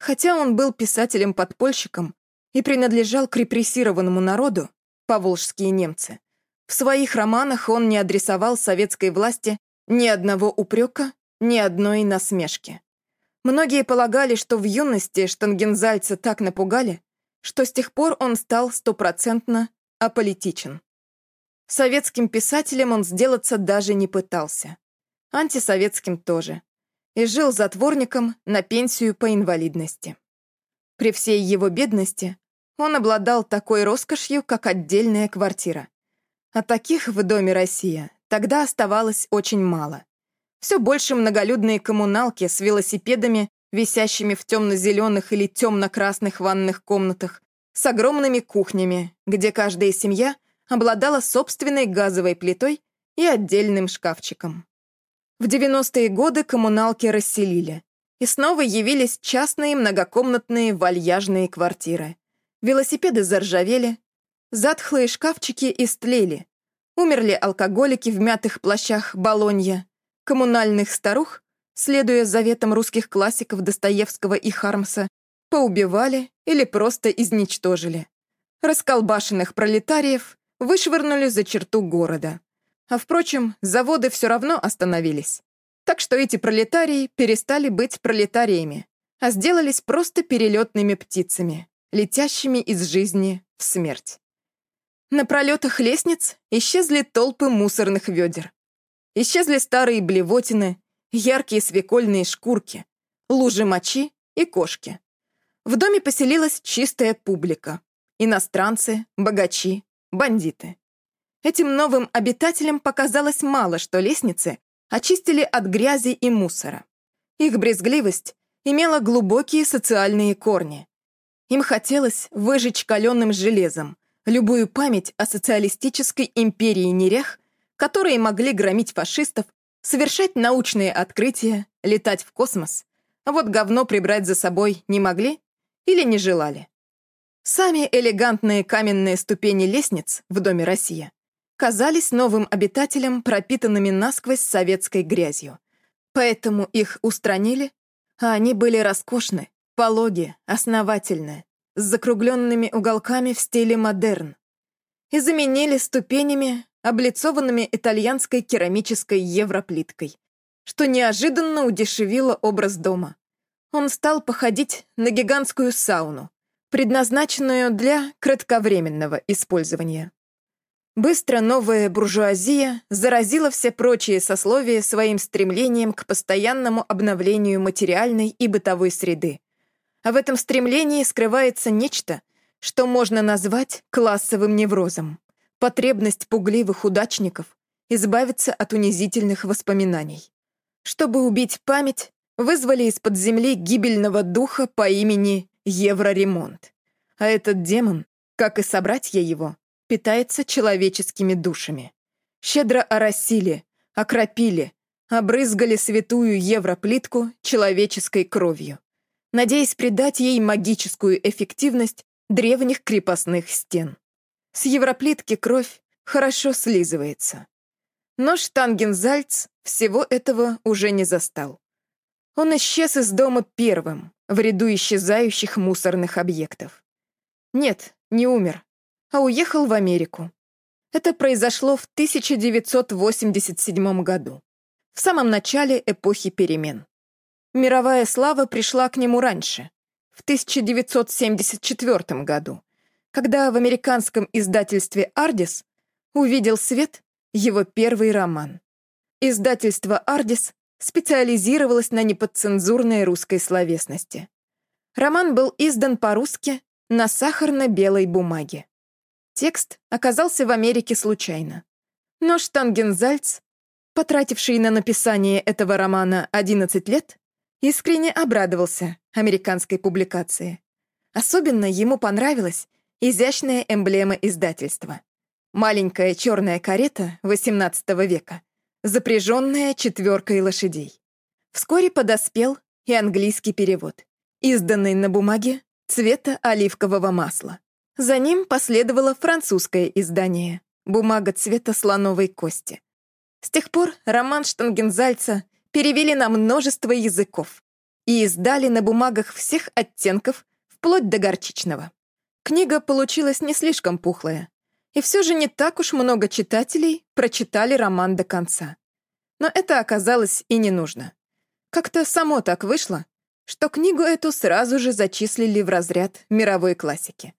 Speaker 2: Хотя он был писателем-подпольщиком и принадлежал к репрессированному народу, поволжские немцы, в своих романах он не адресовал советской власти ни одного упрека, ни одной насмешки. Многие полагали, что в юности Штангензальца так напугали, что с тех пор он стал стопроцентно аполитичен. Советским писателем он сделаться даже не пытался. Антисоветским тоже. И жил затворником на пенсию по инвалидности. При всей его бедности он обладал такой роскошью, как отдельная квартира. А таких в Доме «Россия» тогда оставалось очень мало. Все больше многолюдные коммуналки с велосипедами висящими в темно-зеленых или темно-красных ванных комнатах, с огромными кухнями, где каждая семья обладала собственной газовой плитой и отдельным шкафчиком. В 90-е годы коммуналки расселили, и снова явились частные многокомнатные вальяжные квартиры. Велосипеды заржавели, затхлые шкафчики истлели, умерли алкоголики в мятых плащах Болонья, коммунальных старух следуя заветам русских классиков Достоевского и Хармса, поубивали или просто изничтожили. Расколбашенных пролетариев вышвырнули за черту города. А впрочем, заводы все равно остановились. Так что эти пролетарии перестали быть пролетариями, а сделались просто перелетными птицами, летящими из жизни в смерть. На пролетах лестниц исчезли толпы мусорных ведер. Исчезли старые блевотины, яркие свекольные шкурки, лужи мочи и кошки. В доме поселилась чистая публика. Иностранцы, богачи, бандиты. Этим новым обитателям показалось мало, что лестницы очистили от грязи и мусора. Их брезгливость имела глубокие социальные корни. Им хотелось выжечь каленым железом любую память о социалистической империи нерях, которые могли громить фашистов, совершать научные открытия, летать в космос, а вот говно прибрать за собой не могли или не желали. Сами элегантные каменные ступени лестниц в Доме Россия казались новым обитателям пропитанными насквозь советской грязью. Поэтому их устранили, а они были роскошны, пологи, основательны, с закругленными уголками в стиле модерн. И заменили ступенями, облицованными итальянской керамической европлиткой, что неожиданно удешевило образ дома. Он стал походить на гигантскую сауну, предназначенную для кратковременного использования. Быстро новая буржуазия заразила все прочие сословия своим стремлением к постоянному обновлению материальной и бытовой среды. А в этом стремлении скрывается нечто, что можно назвать классовым неврозом. Потребность пугливых удачников избавиться от унизительных воспоминаний. Чтобы убить память, вызвали из-под земли гибельного духа по имени Евроремонт. А этот демон, как и собратья его, питается человеческими душами. Щедро оросили, окропили, обрызгали святую европлитку человеческой кровью, надеясь придать ей магическую эффективность древних крепостных стен. С европлитки кровь хорошо слизывается. Но Штангензальц всего этого уже не застал. Он исчез из дома первым, в ряду исчезающих мусорных объектов. Нет, не умер, а уехал в Америку. Это произошло в 1987 году, в самом начале эпохи перемен. Мировая слава пришла к нему раньше, в 1974 году, когда в американском издательстве «Ардис» увидел свет его первый роман. Издательство «Ардис» специализировалось на неподцензурной русской словесности. Роман был издан по-русски на сахарно-белой бумаге. Текст оказался в Америке случайно. Но Штангензальц, потративший на написание этого романа 11 лет, искренне обрадовался американской публикации. Особенно ему понравилась изящная эмблема издательства. Маленькая черная карета XVIII века, запряженная четверкой лошадей. Вскоре подоспел и английский перевод, изданный на бумаге цвета оливкового масла. За ним последовало французское издание, бумага цвета слоновой кости. С тех пор роман Штангензальца перевели на множество языков и издали на бумагах всех оттенков, вплоть до горчичного. Книга получилась не слишком пухлая, и все же не так уж много читателей прочитали роман до конца. Но это оказалось и не нужно. Как-то само так вышло, что книгу эту сразу же зачислили в разряд мировой классики.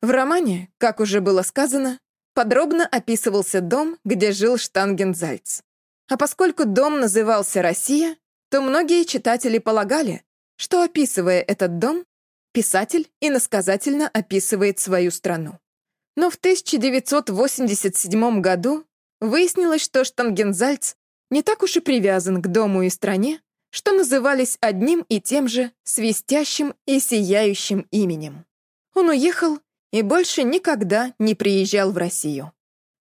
Speaker 2: В романе, как уже было сказано, подробно описывался дом, где жил Штангензальц. А поскольку дом назывался «Россия», то многие читатели полагали, что, описывая этот дом, писатель иносказательно описывает свою страну. Но в 1987 году выяснилось, что Штангензальц не так уж и привязан к дому и стране, что назывались одним и тем же свистящим и сияющим именем. Он уехал и больше никогда не приезжал в Россию.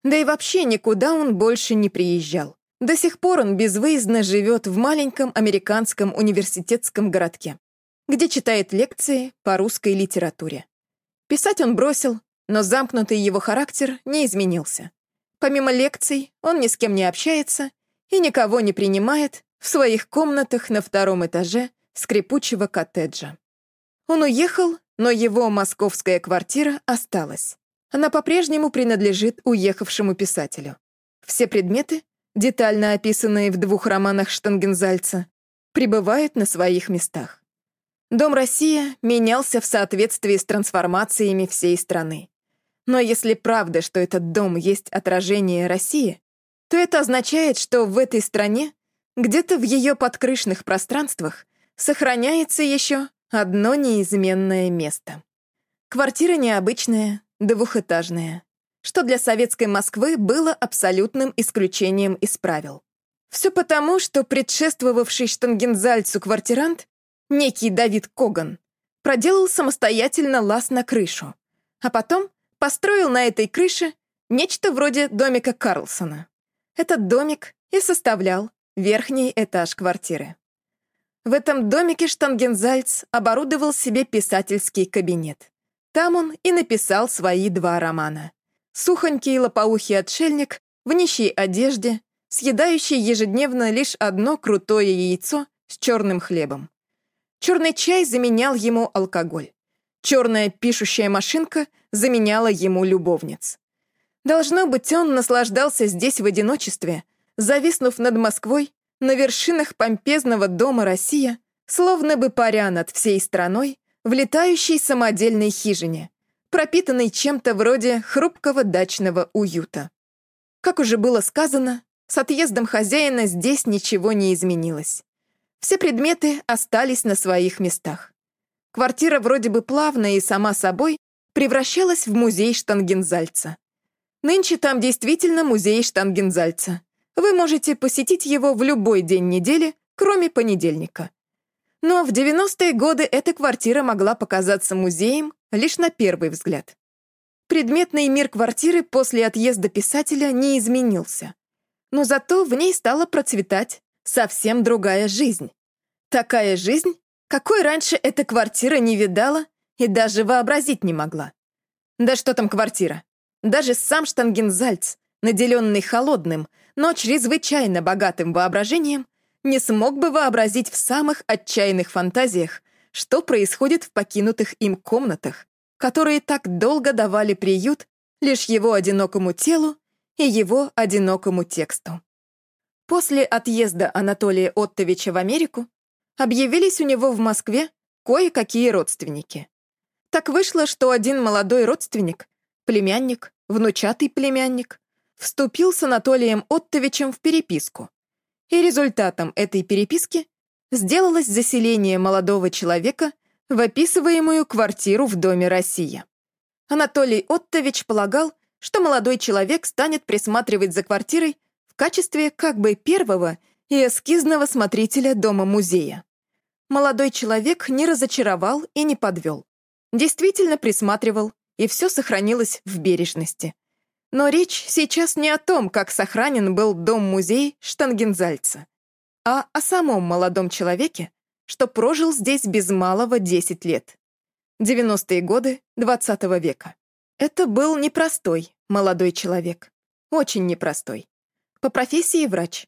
Speaker 2: Да и вообще никуда он больше не приезжал. До сих пор он безвыездно живет в маленьком американском университетском городке, где читает лекции по русской литературе. Писать он бросил, но замкнутый его характер не изменился. Помимо лекций, он ни с кем не общается и никого не принимает в своих комнатах на втором этаже скрипучего коттеджа. Он уехал, но его московская квартира осталась. Она по-прежнему принадлежит уехавшему писателю. Все предметы, детально описанные в двух романах Штангензальца, пребывают на своих местах. Дом «Россия» менялся в соответствии с трансформациями всей страны. Но если правда, что этот дом есть отражение России, то это означает, что в этой стране, где-то в ее подкрышных пространствах, сохраняется еще одно неизменное место. Квартира необычная, двухэтажная, что для советской Москвы было абсолютным исключением из правил. Все потому, что предшествовавший штангензальцу квартирант, некий Давид Коган, проделал самостоятельно лаз на крышу, а потом построил на этой крыше нечто вроде домика Карлсона. Этот домик и составлял верхний этаж квартиры. В этом домике Штангензальц оборудовал себе писательский кабинет. Там он и написал свои два романа. Сухонький лопоухий отшельник в нищей одежде, съедающий ежедневно лишь одно крутое яйцо с черным хлебом. Черный чай заменял ему алкоголь. Черная пишущая машинка заменяла ему любовниц. Должно быть, он наслаждался здесь в одиночестве, зависнув над Москвой на вершинах помпезного дома «Россия», словно бы паря над всей страной, в летающей самодельной хижине, пропитанной чем-то вроде хрупкого дачного уюта. Как уже было сказано, с отъездом хозяина здесь ничего не изменилось. Все предметы остались на своих местах. Квартира вроде бы плавно и сама собой превращалась в музей Штангензальца. Нынче там действительно музей Штангензальца. Вы можете посетить его в любой день недели, кроме понедельника. Но в 90-е годы эта квартира могла показаться музеем лишь на первый взгляд. Предметный мир квартиры после отъезда писателя не изменился. Но зато в ней стала процветать совсем другая жизнь. Такая жизнь, какой раньше эта квартира не видала и даже вообразить не могла. Да что там квартира? Даже сам Штангензальц, наделенный холодным, но чрезвычайно богатым воображением, не смог бы вообразить в самых отчаянных фантазиях, что происходит в покинутых им комнатах, которые так долго давали приют лишь его одинокому телу и его одинокому тексту. После отъезда Анатолия Оттовича в Америку объявились у него в Москве кое-какие родственники. Так вышло, что один молодой родственник, племянник, внучатый племянник, вступил с Анатолием Оттовичем в переписку, и результатом этой переписки сделалось заселение молодого человека в описываемую квартиру в Доме Россия. Анатолий Оттович полагал, что молодой человек станет присматривать за квартирой в качестве как бы первого и эскизного смотрителя дома-музея. Молодой человек не разочаровал и не подвел. Действительно присматривал, и все сохранилось в бережности. Но речь сейчас не о том, как сохранен был дом-музей Штангензальца, а о самом молодом человеке, что прожил здесь без малого 10 лет. 90-е годы 20 -го века. Это был непростой молодой человек. Очень непростой. По профессии врач.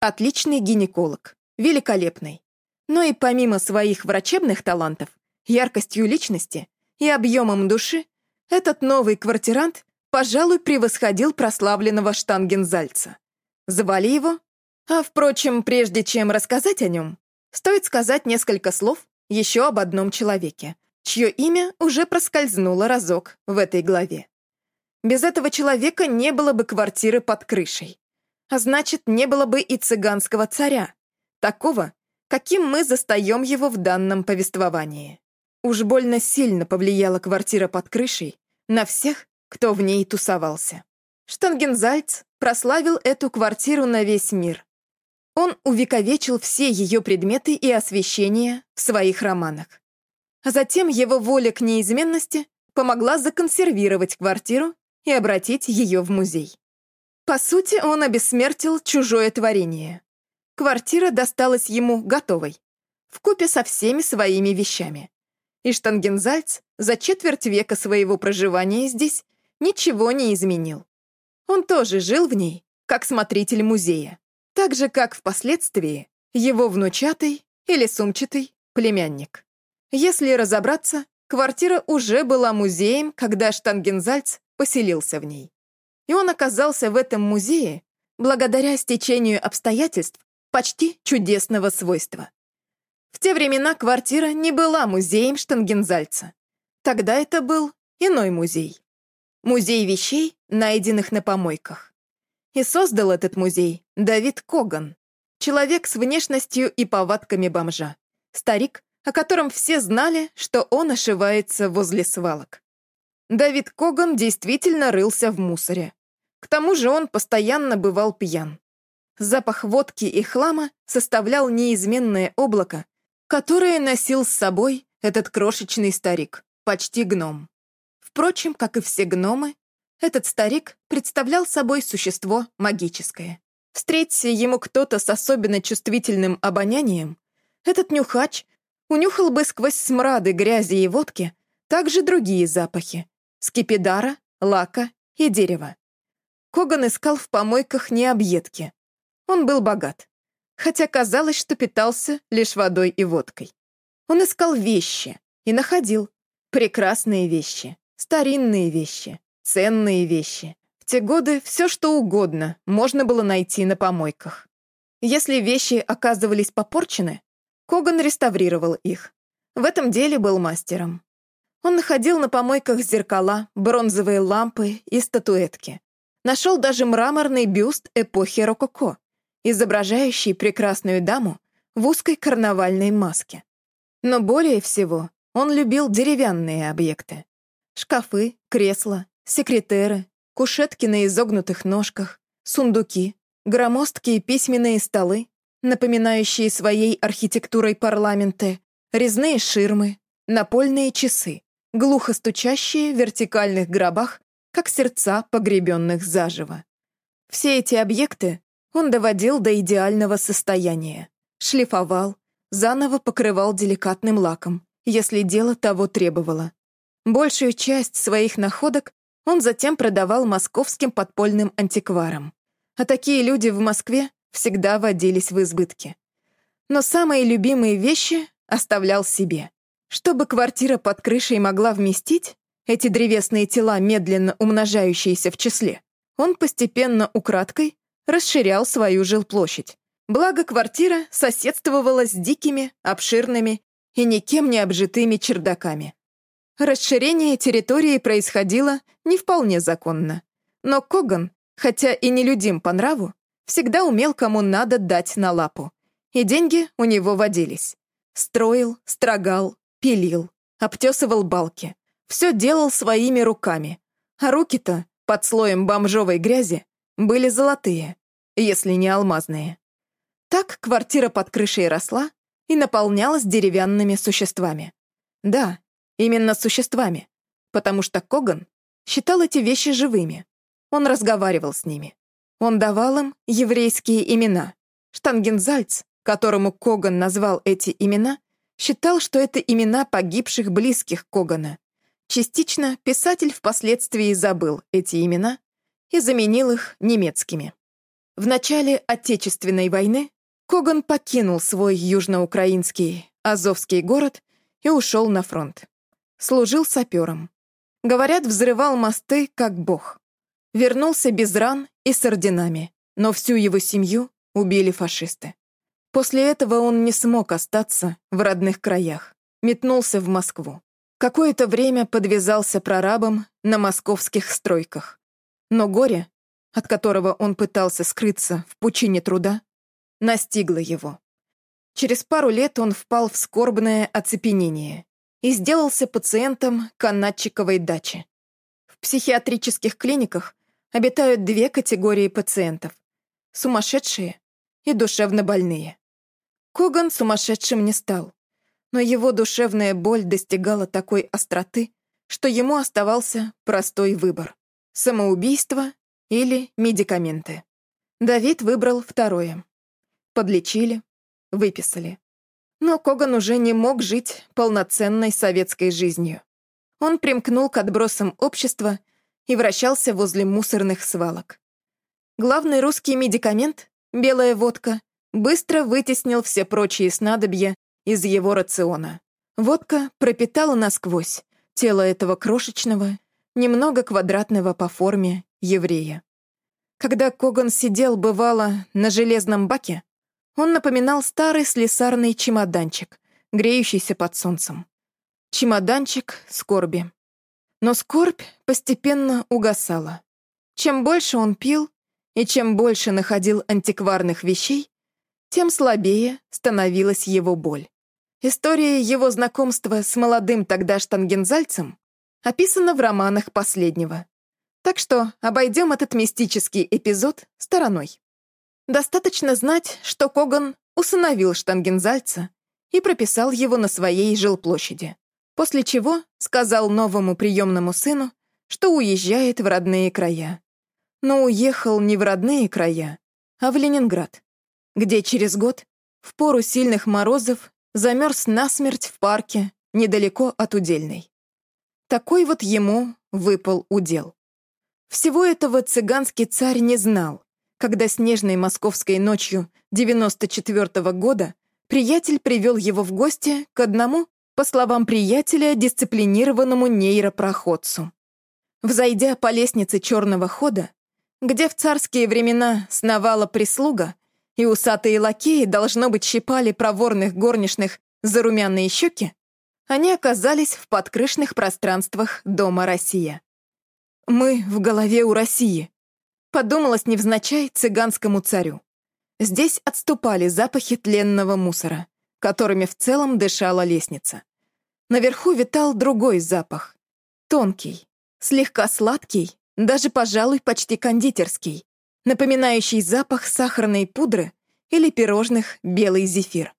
Speaker 2: Отличный гинеколог. Великолепный. Но и помимо своих врачебных талантов, яркостью личности и объемом души, этот новый квартирант пожалуй, превосходил прославленного штангензальца. Звали его? А, впрочем, прежде чем рассказать о нем, стоит сказать несколько слов еще об одном человеке, чье имя уже проскользнуло разок в этой главе. Без этого человека не было бы квартиры под крышей. А значит, не было бы и цыганского царя, такого, каким мы застаем его в данном повествовании. Уж больно сильно повлияла квартира под крышей на всех, кто в ней тусовался. Штангензальц прославил эту квартиру на весь мир. Он увековечил все ее предметы и освещения в своих романах. А затем его воля к неизменности помогла законсервировать квартиру и обратить ее в музей. По сути, он обессмертил чужое творение. Квартира досталась ему готовой, вкупе со всеми своими вещами. И Штангензальц за четверть века своего проживания здесь ничего не изменил. Он тоже жил в ней, как смотритель музея. Так же, как впоследствии его внучатый или сумчатый племянник. Если разобраться, квартира уже была музеем, когда Штангензальц поселился в ней. И он оказался в этом музее благодаря стечению обстоятельств почти чудесного свойства. В те времена квартира не была музеем Штангензальца. Тогда это был иной музей. Музей вещей, найденных на помойках. И создал этот музей Давид Коган, человек с внешностью и повадками бомжа. Старик, о котором все знали, что он ошивается возле свалок. Давид Коган действительно рылся в мусоре. К тому же он постоянно бывал пьян. Запах водки и хлама составлял неизменное облако, которое носил с собой этот крошечный старик, почти гном. Впрочем, как и все гномы, этот старик представлял собой существо магическое. Встреться ему кто-то с особенно чувствительным обонянием, этот нюхач унюхал бы сквозь смрады грязи и водки также другие запахи — скипидара, лака и дерева. Коган искал в помойках не объедки. Он был богат, хотя казалось, что питался лишь водой и водкой. Он искал вещи и находил прекрасные вещи, старинные вещи, ценные вещи. В те годы все, что угодно, можно было найти на помойках. Если вещи оказывались попорчены, Коган реставрировал их. В этом деле был мастером. Он находил на помойках зеркала, бронзовые лампы и статуэтки. Нашел даже мраморный бюст эпохи Рококо, изображающий прекрасную даму в узкой карнавальной маске. Но более всего он любил деревянные объекты. Шкафы, кресла, секретеры, кушетки на изогнутых ножках, сундуки, громоздкие письменные столы, напоминающие своей архитектурой парламенты, резные ширмы, напольные часы, глухо стучащие в вертикальных гробах, как сердца погребенных заживо. Все эти объекты он доводил до идеального состояния, шлифовал, заново покрывал деликатным лаком, если дело того требовало. Большую часть своих находок он затем продавал московским подпольным антикварам. А такие люди в Москве всегда водились в избытке. Но самые любимые вещи оставлял себе. Чтобы квартира под крышей могла вместить эти древесные тела, медленно умножающиеся в числе, он постепенно украдкой расширял свою жилплощадь. Благо квартира соседствовала с дикими, обширными и никем не обжитыми чердаками. Расширение территории происходило не вполне законно. Но Коган, хотя и нелюдим по нраву, всегда умел кому надо дать на лапу. И деньги у него водились. Строил, строгал, пилил, обтесывал балки. Все делал своими руками. А руки-то, под слоем бомжовой грязи, были золотые, если не алмазные. Так квартира под крышей росла и наполнялась деревянными существами. Да, именно существами, потому что Коган считал эти вещи живыми. Он разговаривал с ними. Он давал им еврейские имена. Штангензальц, которому Коган назвал эти имена, считал, что это имена погибших близких Когана. Частично писатель впоследствии забыл эти имена и заменил их немецкими. В начале Отечественной войны Коган покинул свой южноукраинский Азовский город и ушел на фронт. Служил сапером. Говорят, взрывал мосты, как бог. Вернулся без ран и с орденами, но всю его семью убили фашисты. После этого он не смог остаться в родных краях, метнулся в Москву. Какое-то время подвязался прорабом на московских стройках. Но горе, от которого он пытался скрыться в пучине труда, настигло его. Через пару лет он впал в скорбное оцепенение и сделался пациентом канатчиковой дачи. В психиатрических клиниках обитают две категории пациентов — сумасшедшие и душевно больные. Коган сумасшедшим не стал, но его душевная боль достигала такой остроты, что ему оставался простой выбор — самоубийство или медикаменты. Давид выбрал второе. Подлечили, выписали. Но Коган уже не мог жить полноценной советской жизнью. Он примкнул к отбросам общества и вращался возле мусорных свалок. Главный русский медикамент, белая водка, быстро вытеснил все прочие снадобья из его рациона. Водка пропитала насквозь тело этого крошечного, немного квадратного по форме еврея. Когда Коган сидел, бывало, на железном баке, он напоминал старый слесарный чемоданчик, греющийся под солнцем. Чемоданчик скорби. Но скорбь постепенно угасала. Чем больше он пил и чем больше находил антикварных вещей, тем слабее становилась его боль. История его знакомства с молодым тогда штангензальцем описана в романах последнего. Так что обойдем этот мистический эпизод стороной. Достаточно знать, что Коган усыновил штангензальца и прописал его на своей жилплощади, после чего сказал новому приемному сыну, что уезжает в родные края. Но уехал не в родные края, а в Ленинград, где через год, в пору сильных морозов, замерз насмерть в парке недалеко от Удельной. Такой вот ему выпал удел. Всего этого цыганский царь не знал, когда снежной московской ночью 94 -го года приятель привел его в гости к одному, по словам приятеля, дисциплинированному нейропроходцу. Взойдя по лестнице черного хода, где в царские времена сновала прислуга, и усатые лакеи, должно быть, щипали проворных горничных за румяные щеки, они оказались в подкрышных пространствах Дома Россия. Мы в голове у России. Подумалось невзначай цыганскому царю. Здесь отступали запахи тленного мусора, которыми в целом дышала лестница. Наверху витал другой запах. Тонкий, слегка сладкий, даже, пожалуй, почти кондитерский, напоминающий запах сахарной пудры или пирожных белый зефир.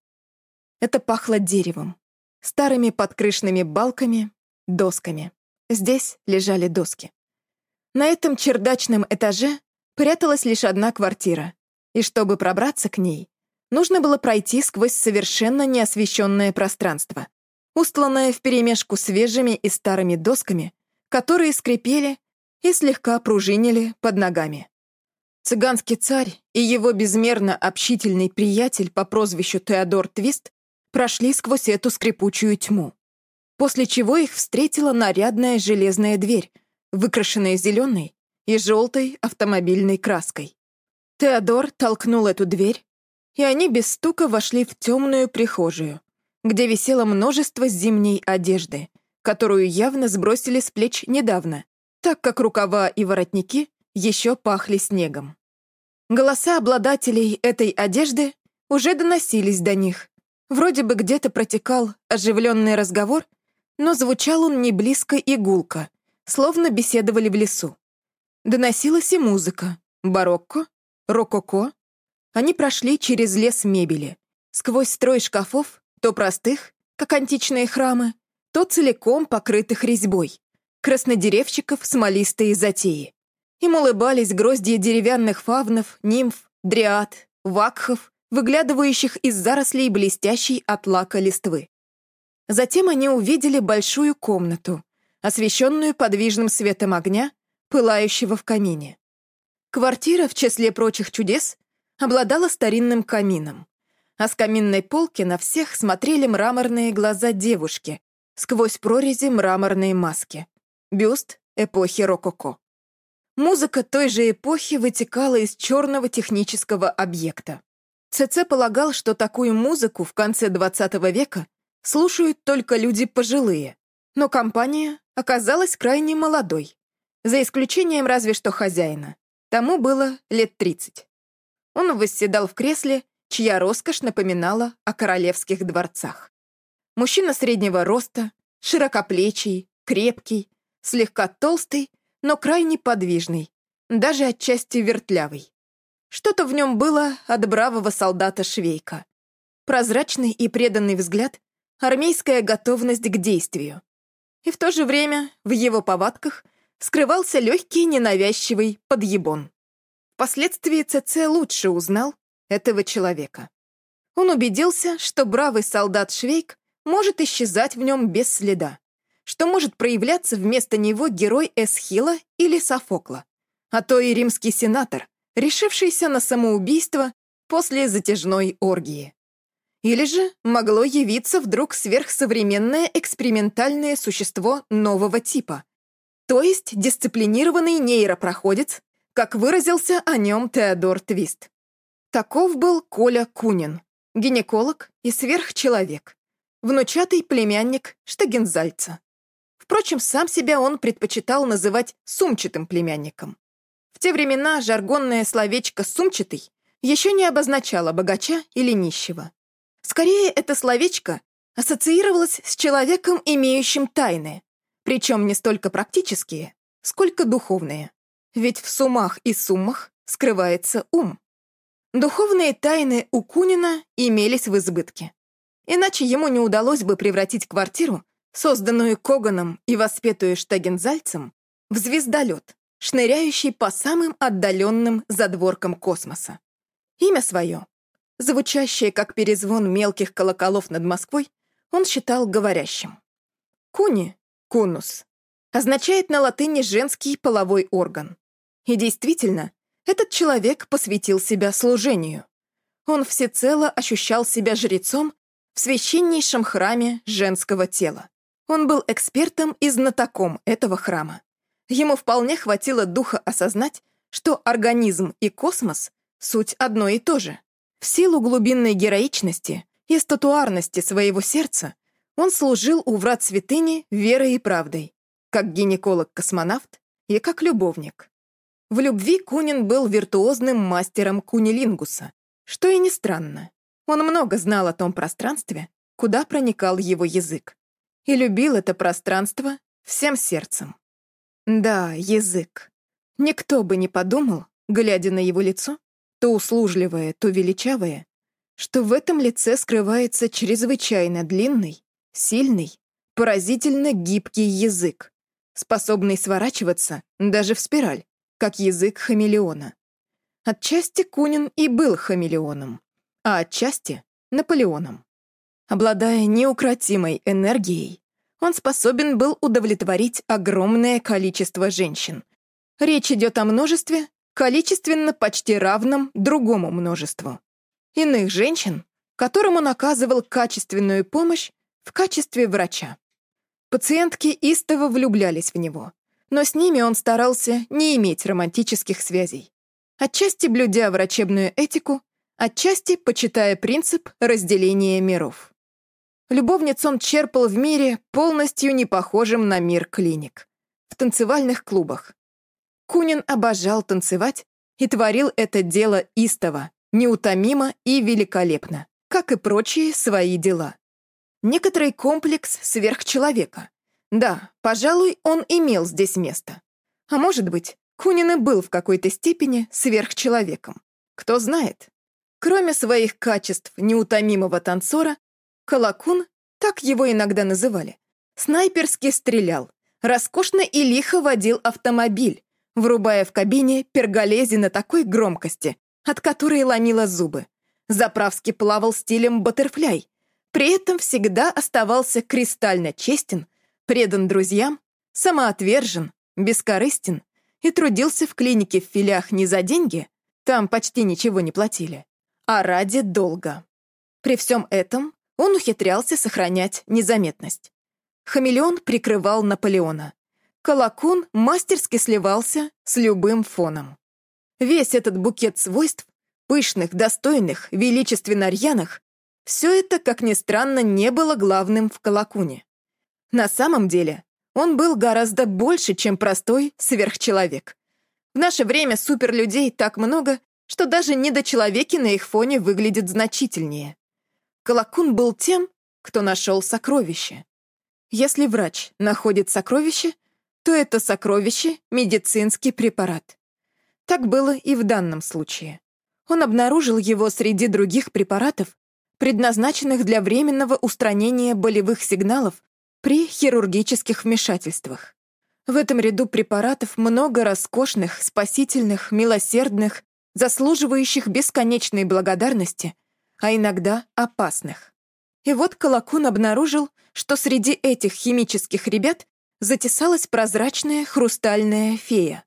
Speaker 2: Это пахло деревом, старыми подкрышными балками, досками. Здесь лежали доски. На этом чердачном этаже пряталась лишь одна квартира, и чтобы пробраться к ней, нужно было пройти сквозь совершенно неосвещенное пространство, устланное вперемешку свежими и старыми досками, которые скрипели и слегка пружинили под ногами. Цыганский царь и его безмерно общительный приятель по прозвищу Теодор Твист прошли сквозь эту скрипучую тьму, после чего их встретила нарядная железная дверь, выкрашенная зеленой и желтой автомобильной краской. Теодор толкнул эту дверь, и они без стука вошли в темную прихожую, где висело множество зимней одежды, которую явно сбросили с плеч недавно, так как рукава и воротники еще пахли снегом. Голоса обладателей этой одежды уже доносились до них. Вроде бы где-то протекал оживленный разговор, но звучал он не близко и гулко, словно беседовали в лесу. Доносилась и музыка, барокко, рококо. Они прошли через лес мебели, сквозь строй шкафов, то простых, как античные храмы, то целиком покрытых резьбой, краснодеревщиков смолистые затеи. Им улыбались гроздья деревянных фавнов, нимф, дриад, вакхов, выглядывающих из зарослей блестящей от лака листвы. Затем они увидели большую комнату, освещенную подвижным светом огня, пылающего в камине. Квартира, в числе прочих чудес, обладала старинным камином, а с каминной полки на всех смотрели мраморные глаза девушки сквозь прорези мраморной маски. Бюст эпохи рококо. Музыка той же эпохи вытекала из черного технического объекта. ЦЦ полагал, что такую музыку в конце 20 века слушают только люди пожилые, но компания оказалась крайне молодой, за исключением разве что хозяина. Тому было лет 30. Он восседал в кресле, чья роскошь напоминала о королевских дворцах. Мужчина среднего роста, широкоплечий, крепкий, слегка толстый, но крайне подвижный, даже отчасти вертлявый. Что-то в нем было от бравого солдата Швейка. Прозрачный и преданный взгляд, армейская готовность к действию. И в то же время в его повадках скрывался легкий ненавязчивый подъебон. Впоследствии ЦЦ лучше узнал этого человека. Он убедился, что бравый солдат Швейк может исчезать в нем без следа, что может проявляться вместо него герой Эсхила или Софокла, а то и римский сенатор, решившийся на самоубийство после затяжной оргии. Или же могло явиться вдруг сверхсовременное экспериментальное существо нового типа, то есть дисциплинированный нейропроходец, как выразился о нем Теодор Твист. Таков был Коля Кунин, гинеколог и сверхчеловек, внучатый племянник Штагензальца. Впрочем, сам себя он предпочитал называть сумчатым племянником. В те времена жаргонное словечко «сумчатый» еще не обозначало богача или нищего. Скорее, это словечко ассоциировалось с человеком, имеющим тайны, причем не столько практические, сколько духовные. Ведь в сумах и суммах скрывается ум. Духовные тайны у Кунина имелись в избытке. Иначе ему не удалось бы превратить квартиру, созданную Коганом и воспетую Штагензальцем, в звездолет, шныряющий по самым отдаленным задворкам космоса. Имя свое звучащее как перезвон мелких колоколов над Москвой, он считал говорящим. Куни, кунус, означает на латыни женский половой орган. И действительно, этот человек посвятил себя служению. Он всецело ощущал себя жрецом в священнейшем храме женского тела. Он был экспертом и знатоком этого храма. Ему вполне хватило духа осознать, что организм и космос — суть одно и то же. В силу глубинной героичности и статуарности своего сердца он служил у врат святыни верой и правдой, как гинеколог-космонавт и как любовник. В любви Кунин был виртуозным мастером кунилингуса, что и не странно. Он много знал о том пространстве, куда проникал его язык, и любил это пространство всем сердцем. Да, язык. Никто бы не подумал, глядя на его лицо, то услужливое, то величавое, что в этом лице скрывается чрезвычайно длинный, сильный, поразительно гибкий язык, способный сворачиваться даже в спираль, как язык хамелеона. Отчасти Кунин и был хамелеоном, а отчасти — Наполеоном. Обладая неукротимой энергией, он способен был удовлетворить огромное количество женщин. Речь идет о множестве, количественно почти равном другому множеству. Иных женщин, которым он оказывал качественную помощь в качестве врача. Пациентки истово влюблялись в него, но с ними он старался не иметь романтических связей. Отчасти блюдя врачебную этику, отчасти почитая принцип разделения миров. Любовниц он черпал в мире, полностью не похожим на мир клиник. В танцевальных клубах, Кунин обожал танцевать и творил это дело истово, неутомимо и великолепно, как и прочие свои дела. Некоторый комплекс сверхчеловека. Да, пожалуй, он имел здесь место. А может быть, Кунин и был в какой-то степени сверхчеловеком. Кто знает. Кроме своих качеств неутомимого танцора, Колокун, так его иногда называли, снайперски стрелял, роскошно и лихо водил автомобиль, врубая в кабине перголези на такой громкости, от которой ломила зубы. Заправский плавал стилем баттерфляй, при этом всегда оставался кристально честен, предан друзьям, самоотвержен, бескорыстен и трудился в клинике в филях не за деньги, там почти ничего не платили, а ради долга. При всем этом он ухитрялся сохранять незаметность. Хамелеон прикрывал Наполеона. Колокун мастерски сливался с любым фоном. Весь этот букет свойств, пышных, достойных, величественно рьяных, все это, как ни странно, не было главным в Колокуне. На самом деле, он был гораздо больше, чем простой сверхчеловек. В наше время суперлюдей так много, что даже недочеловеки на их фоне выглядят значительнее. Колокун был тем, кто нашел сокровище. Если врач находит сокровище, то это сокровище — медицинский препарат. Так было и в данном случае. Он обнаружил его среди других препаратов, предназначенных для временного устранения болевых сигналов при хирургических вмешательствах. В этом ряду препаратов много роскошных, спасительных, милосердных, заслуживающих бесконечной благодарности, а иногда опасных. И вот Колокун обнаружил, что среди этих химических ребят затесалась прозрачная хрустальная фея.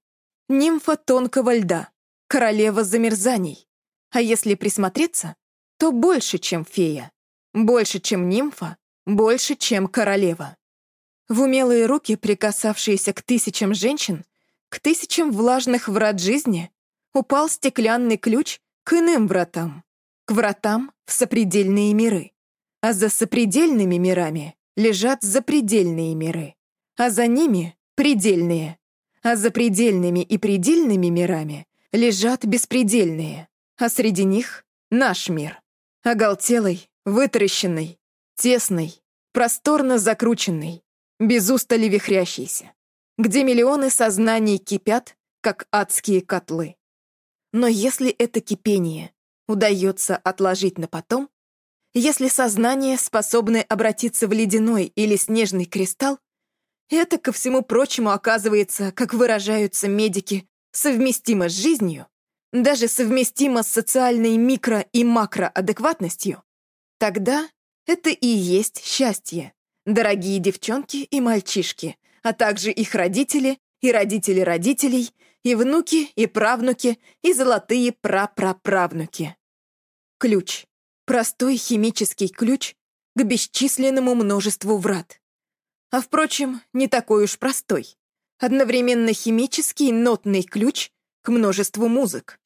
Speaker 2: Нимфа тонкого льда, королева замерзаний. А если присмотреться, то больше, чем фея, больше, чем нимфа, больше, чем королева. В умелые руки, прикасавшиеся к тысячам женщин, к тысячам влажных врат жизни, упал стеклянный ключ к иным вратам, к вратам в сопредельные миры. А за сопредельными мирами лежат запредельные миры, а за ними — предельные, а за предельными и предельными мирами лежат беспредельные, а среди них — наш мир, оголтелый, вытаращенный, тесный, просторно закрученный, без устали вихрящийся, где миллионы сознаний кипят, как адские котлы. Но если это кипение удается отложить на потом, если сознание способно обратиться в ледяной или снежный кристалл, это, ко всему прочему, оказывается, как выражаются медики, совместимо с жизнью, даже совместимо с социальной микро- и макроадекватностью, тогда это и есть счастье, дорогие девчонки и мальчишки, а также их родители и родители родителей, и внуки, и правнуки, и золотые прапраправнуки. Ключ. Простой химический ключ к бесчисленному множеству врат. А впрочем, не такой уж простой. Одновременно химический нотный ключ к множеству музык.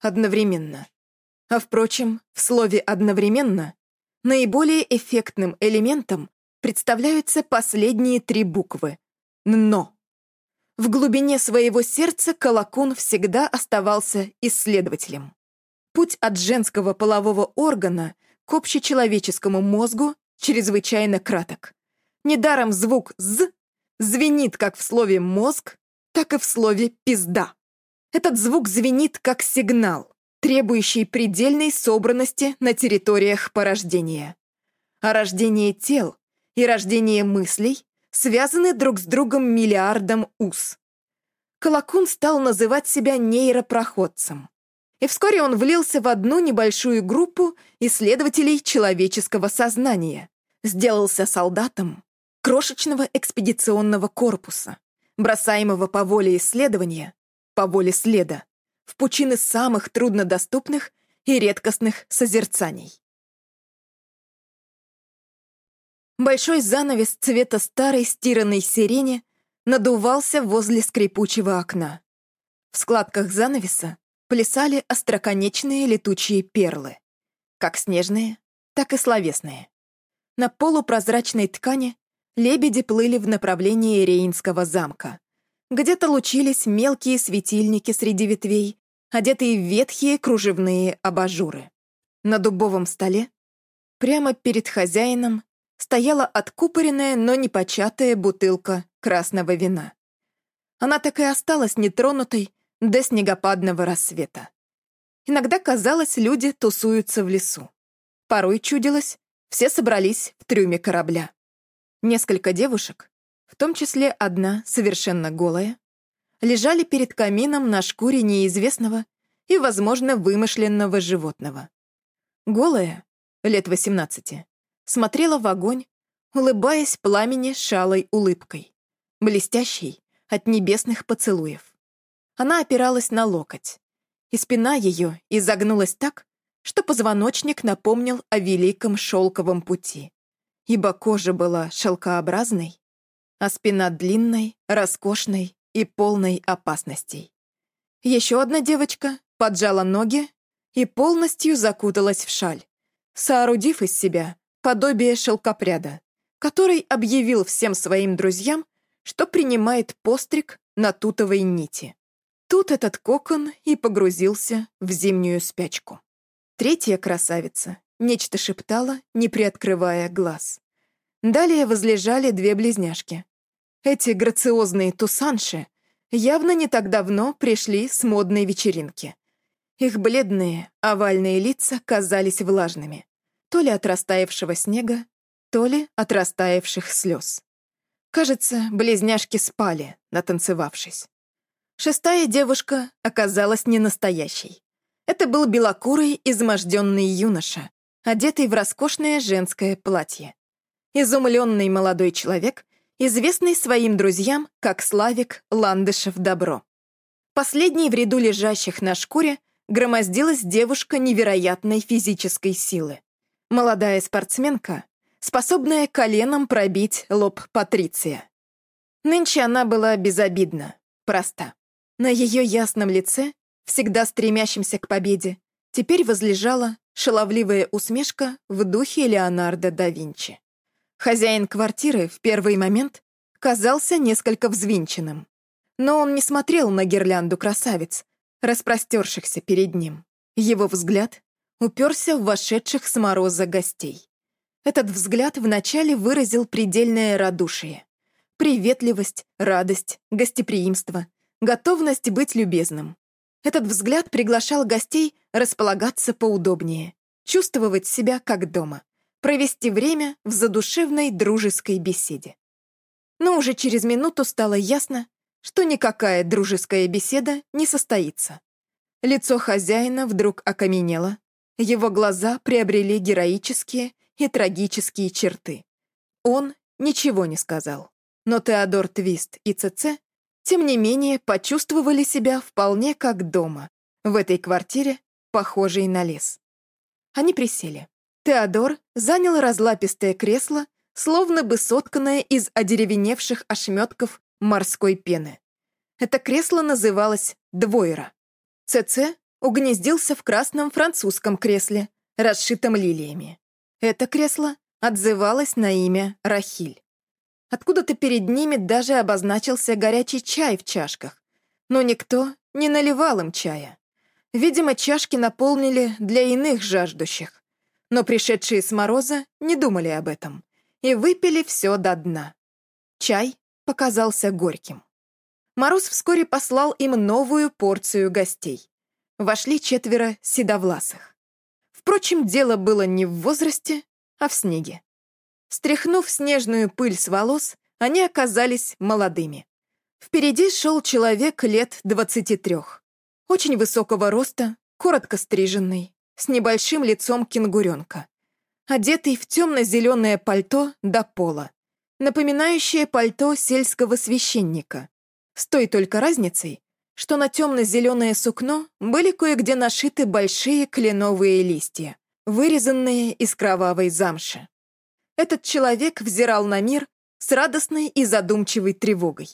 Speaker 2: Одновременно. А впрочем, в слове «одновременно» наиболее эффектным элементом представляются последние три буквы «но». В глубине своего сердца Колокун всегда оставался исследователем. Путь от женского полового органа к общечеловеческому мозгу чрезвычайно краток. Недаром звук «з» звенит как в слове «мозг», так и в слове «пизда». Этот звук звенит как сигнал, требующий предельной собранности на территориях порождения. А рождение тел и рождение мыслей связаны друг с другом миллиардом уз. Колокун стал называть себя нейропроходцем. И вскоре он влился в одну небольшую группу исследователей человеческого сознания, сделался солдатом крошечного экспедиционного корпуса, бросаемого по воле исследования, по воле следа, в пучины самых труднодоступных и редкостных созерцаний. Большой занавес цвета старой стиранной сирени надувался возле скрипучего окна. В складках занавеса плясали остроконечные летучие перлы, как снежные, так и словесные. На полупрозрачной ткани лебеди плыли в направлении Рейнского замка. Где-то лучились мелкие светильники среди ветвей, одетые в ветхие кружевные абажуры. На дубовом столе, прямо перед хозяином, стояла откупоренная, но не початая бутылка красного вина. Она так и осталась нетронутой до снегопадного рассвета. Иногда казалось, люди тусуются в лесу. Порой чудилось, все собрались в трюме корабля. Несколько девушек, в том числе одна совершенно голая, лежали перед камином на шкуре неизвестного и, возможно, вымышленного животного. Голая, лет 18, смотрела в огонь, улыбаясь пламени шалой улыбкой, блестящей от небесных поцелуев. Она опиралась на локоть, и спина ее изогнулась так, что позвоночник напомнил о великом шелковом пути, ибо кожа была шелкообразной, а спина длинной, роскошной и полной опасностей. Еще одна девочка поджала ноги и полностью закуталась в шаль, соорудив из себя подобие шелкопряда, который объявил всем своим друзьям, что принимает постриг на тутовой нити. Тут этот кокон и погрузился в зимнюю спячку. Третья красавица нечто шептала, не приоткрывая глаз. Далее возлежали две близняшки. Эти грациозные тусанши явно не так давно пришли с модной вечеринки. Их бледные, овальные лица казались влажными то ли от растаявшего снега, то ли от растаявших слез. Кажется, близняшки спали, натанцевавшись. Шестая девушка оказалась не настоящей. Это был белокурый, изможденный юноша, одетый в роскошное женское платье. Изумленный молодой человек, известный своим друзьям как Славик Ландышев Добро. Последний в ряду лежащих на шкуре громоздилась девушка невероятной физической силы. Молодая спортсменка, способная коленом пробить лоб Патриция. Нынче она была безобидна, проста. На ее ясном лице, всегда стремящемся к победе, теперь возлежала шаловливая усмешка в духе Леонардо да Винчи. Хозяин квартиры в первый момент казался несколько взвинченным. Но он не смотрел на гирлянду красавиц, распростершихся перед ним. Его взгляд уперся в вошедших с мороза гостей. Этот взгляд вначале выразил предельное радушие. Приветливость, радость, гостеприимство, готовность быть любезным. Этот взгляд приглашал гостей располагаться поудобнее, чувствовать себя как дома, провести время в задушевной дружеской беседе. Но уже через минуту стало ясно, что никакая дружеская беседа не состоится. Лицо хозяина вдруг окаменело, его глаза приобрели героические и трагические черты. Он ничего не сказал. Но Теодор Твист и ЦЦ, тем не менее, почувствовали себя вполне как дома, в этой квартире, похожей на лес. Они присели. Теодор занял разлапистое кресло, словно бы сотканное из одеревеневших ошметков морской пены. Это кресло называлось «двойра». ЦЦ угнездился в красном французском кресле, расшитом лилиями. Это кресло отзывалось на имя Рахиль. Откуда-то перед ними даже обозначился горячий чай в чашках, но никто не наливал им чая. Видимо, чашки наполнили для иных жаждущих. Но пришедшие с мороза не думали об этом и выпили все до дна. Чай показался горьким. Мороз вскоре послал им новую порцию гостей. Вошли четверо седовласых. Впрочем, дело было не в возрасте, а в снеге. Стряхнув снежную пыль с волос, они оказались молодыми. Впереди шел человек лет двадцати трех. Очень высокого роста, коротко стриженный, с небольшим лицом кенгуренка. Одетый в темно-зеленое пальто до пола, напоминающее пальто сельского священника, с той только разницей, что на темно-зеленое сукно были кое-где нашиты большие кленовые листья, вырезанные из кровавой замши. Этот человек взирал на мир с радостной и задумчивой тревогой.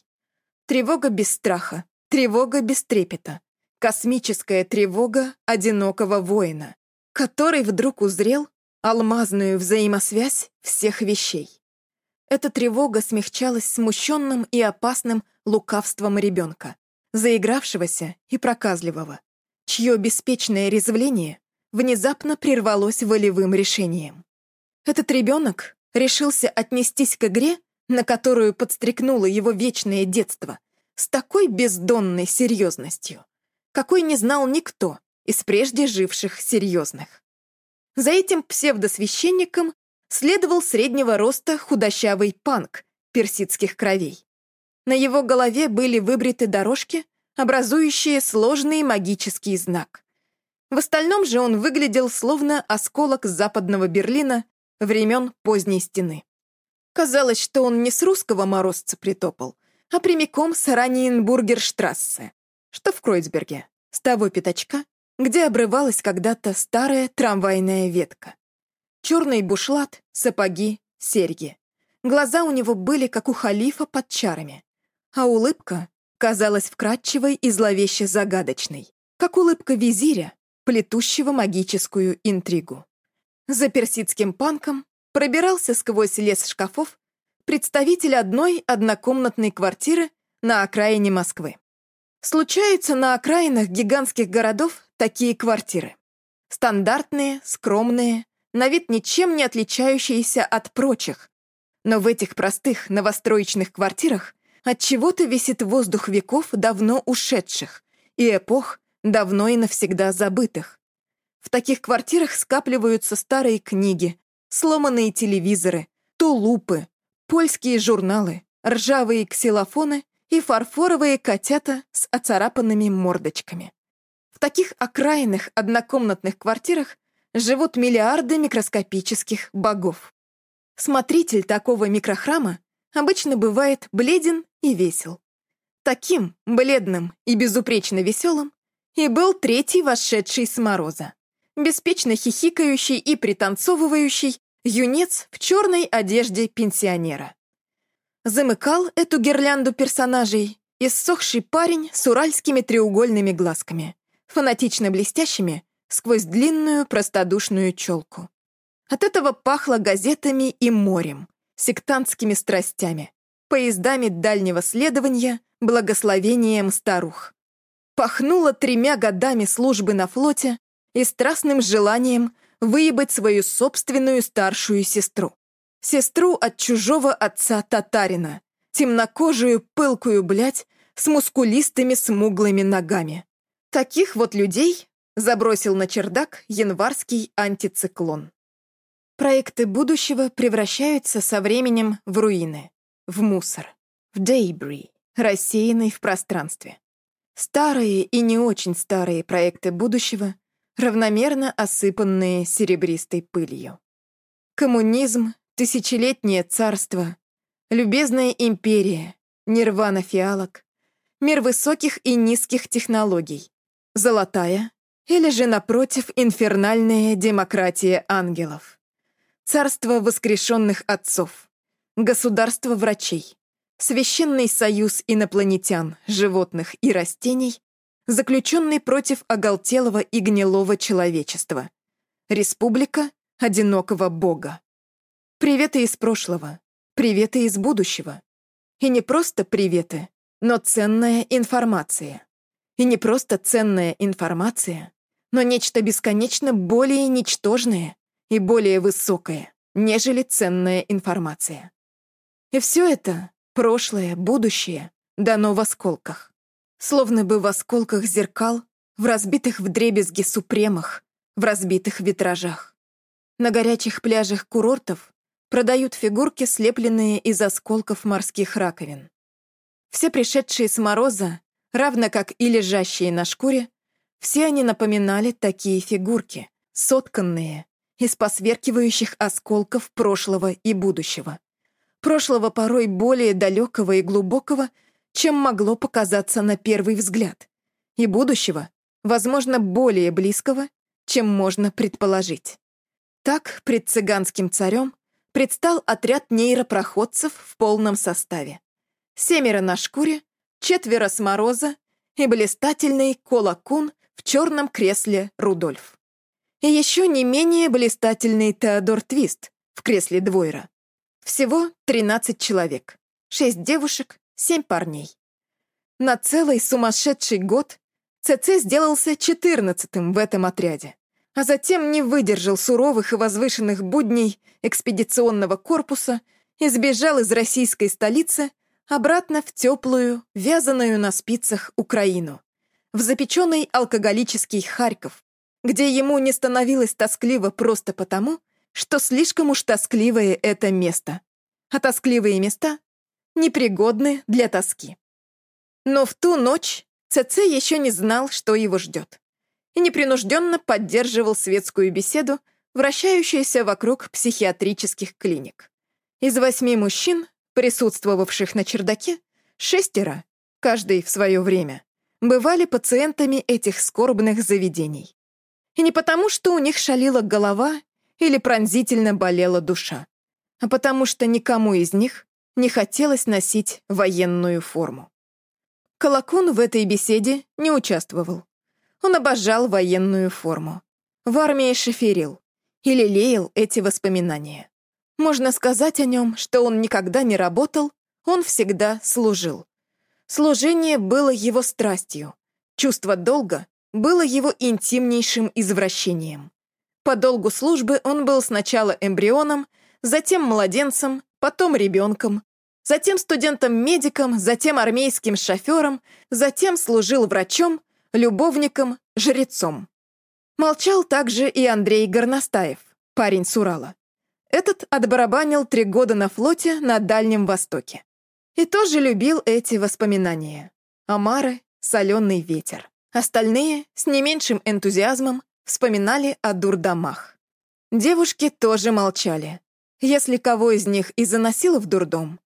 Speaker 2: Тревога без страха, тревога без трепета, космическая тревога одинокого воина, который вдруг узрел алмазную взаимосвязь всех вещей. Эта тревога смягчалась смущенным и опасным лукавством ребенка, заигравшегося и проказливого, чье беспечное резвление внезапно прервалось волевым решением. Этот ребенок решился отнестись к игре, на которую подстрекнуло его вечное детство, с такой бездонной серьезностью, какой не знал никто из прежде живших серьезных. За этим псевдосвященником следовал среднего роста худощавый панк персидских кровей. На его голове были выбриты дорожки, образующие сложный магический знак. В остальном же он выглядел словно осколок западного Берлина времен поздней стены. Казалось, что он не с русского морозца притопал, а прямиком с Раниенбургерштрассе, что в Кройцберге, с того пятачка, где обрывалась когда-то старая трамвайная ветка. Черный бушлат, сапоги, серьги. Глаза у него были, как у халифа под чарами. А улыбка казалась вкрадчивой и зловеще загадочной, как улыбка визиря, плетущего магическую интригу. За персидским панком пробирался сквозь лес шкафов представитель одной однокомнатной квартиры на окраине Москвы. Случаются на окраинах гигантских городов такие квартиры. Стандартные, скромные, на вид ничем не отличающиеся от прочих. Но в этих простых новостроечных квартирах от чего то висит воздух веков давно ушедших и эпох давно и навсегда забытых. В таких квартирах скапливаются старые книги, сломанные телевизоры, тулупы, польские журналы, ржавые ксилофоны и фарфоровые котята с оцарапанными мордочками. В таких окраинных однокомнатных квартирах живут миллиарды микроскопических богов. Смотритель такого микрохрама обычно бывает бледен и весел. Таким, бледным и безупречно веселым И был третий вошедший с мороза. Беспечно хихикающий и пританцовывающий юнец в черной одежде пенсионера. Замыкал эту гирлянду персонажей иссохший парень с уральскими треугольными глазками, фанатично блестящими сквозь длинную простодушную челку. От этого пахло газетами и морем, сектантскими страстями, поездами дальнего следования, благословением старух. Пахнуло тремя годами службы на флоте и страстным желанием выебать свою собственную старшую сестру. Сестру от чужого отца татарина, темнокожую пылкую блядь с мускулистыми смуглыми ногами. Таких вот людей забросил на чердак январский антициклон. Проекты будущего превращаются со временем в руины, в мусор, в дейбри, рассеянный в пространстве. Старые и не очень старые проекты будущего, равномерно осыпанные серебристой пылью. Коммунизм, тысячелетнее царство, любезная империя, нирвана фиалок, мир высоких и низких технологий, золотая или же, напротив, инфернальная демократия ангелов, царство воскрешенных отцов, государство врачей, священный союз инопланетян, животных и растений, заключенный против оголтелого и гнилого человечества, республика одинокого бога. Приветы из прошлого, приветы из будущего. И не просто приветы, но ценная информация. И не просто ценная информация, но нечто бесконечно более ничтожное и более высокое, нежели ценная информация. И все это, прошлое, будущее, дано в осколках. Словно бы в осколках зеркал, в разбитых вдребезги супремах, в разбитых витражах. На горячих пляжах курортов продают фигурки, слепленные из осколков морских раковин. Все пришедшие с мороза, равно как и лежащие на шкуре, все они напоминали такие фигурки, сотканные из посверкивающих осколков прошлого и будущего. Прошлого порой более далекого и глубокого, чем могло показаться на первый взгляд, и будущего, возможно, более близкого, чем можно предположить. Так пред цыганским царем предстал отряд нейропроходцев в полном составе семеро на шкуре, четверо с мороза и блистательный Колокун в черном кресле Рудольф. И еще не менее блистательный Теодор Твист в кресле Двойра. Всего 13 человек, 6 девушек, 7 парней. На целый сумасшедший год ЦЦ сделался 14-м в этом отряде, а затем не выдержал суровых и возвышенных будней экспедиционного корпуса и сбежал из российской столицы обратно в теплую, вязаную на спицах Украину, в запеченный алкоголический Харьков, где ему не становилось тоскливо просто потому, что слишком уж тоскливое это место, а тоскливые места непригодны для тоски. Но в ту ночь ЦЦ еще не знал, что его ждет, и непринужденно поддерживал светскую беседу, вращающуюся вокруг психиатрических клиник. Из восьми мужчин присутствовавших на чердаке, шестеро, каждый в свое время, бывали пациентами этих скорбных заведений. И не потому, что у них шалила голова или пронзительно болела душа, а потому что никому из них не хотелось носить военную форму. Колокун в этой беседе не участвовал. Он обожал военную форму. В армии шоферил и лелеял эти воспоминания. Можно сказать о нем, что он никогда не работал, он всегда служил. Служение было его страстью, чувство долга было его интимнейшим извращением. По долгу службы он был сначала эмбрионом, затем младенцем, потом ребенком, затем студентом-медиком, затем армейским шофером, затем служил врачом, любовником, жрецом. Молчал также и Андрей Горностаев, парень с Урала. Этот отбарабанил три года на флоте на Дальнем Востоке. И тоже любил эти воспоминания. Омары, соленый ветер. Остальные, с не меньшим энтузиазмом, вспоминали о дурдомах. Девушки тоже молчали. Если кого из них и заносило в дурдом,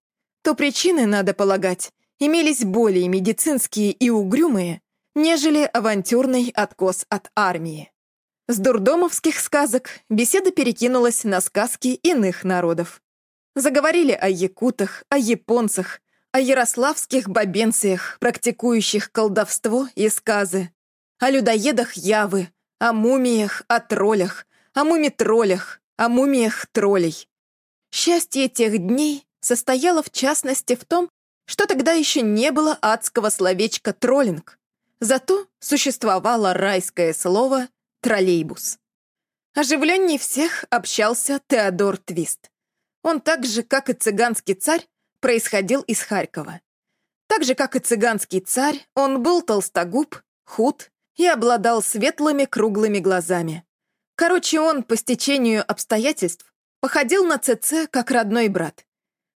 Speaker 2: то причины, надо полагать, имелись более медицинские и угрюмые, нежели авантюрный откос от армии. С дурдомовских сказок беседа перекинулась на сказки иных народов. Заговорили о якутах, о японцах, о ярославских бабенциях, практикующих колдовство и сказы, о людоедах Явы, о мумиях, о троллях, о мумитроллях, о мумиях троллей. Счастье тех дней состояло в частности в том, что тогда еще не было адского словечка «троллинг», зато существовало райское слово «троллейбус». Оживленней всех общался Теодор Твист. Он так же, как и цыганский царь, происходил из Харькова. Так же, как и цыганский царь, он был толстогуб, худ и обладал светлыми круглыми глазами. Короче, он, по стечению обстоятельств, походил на ЦЦ как родной брат.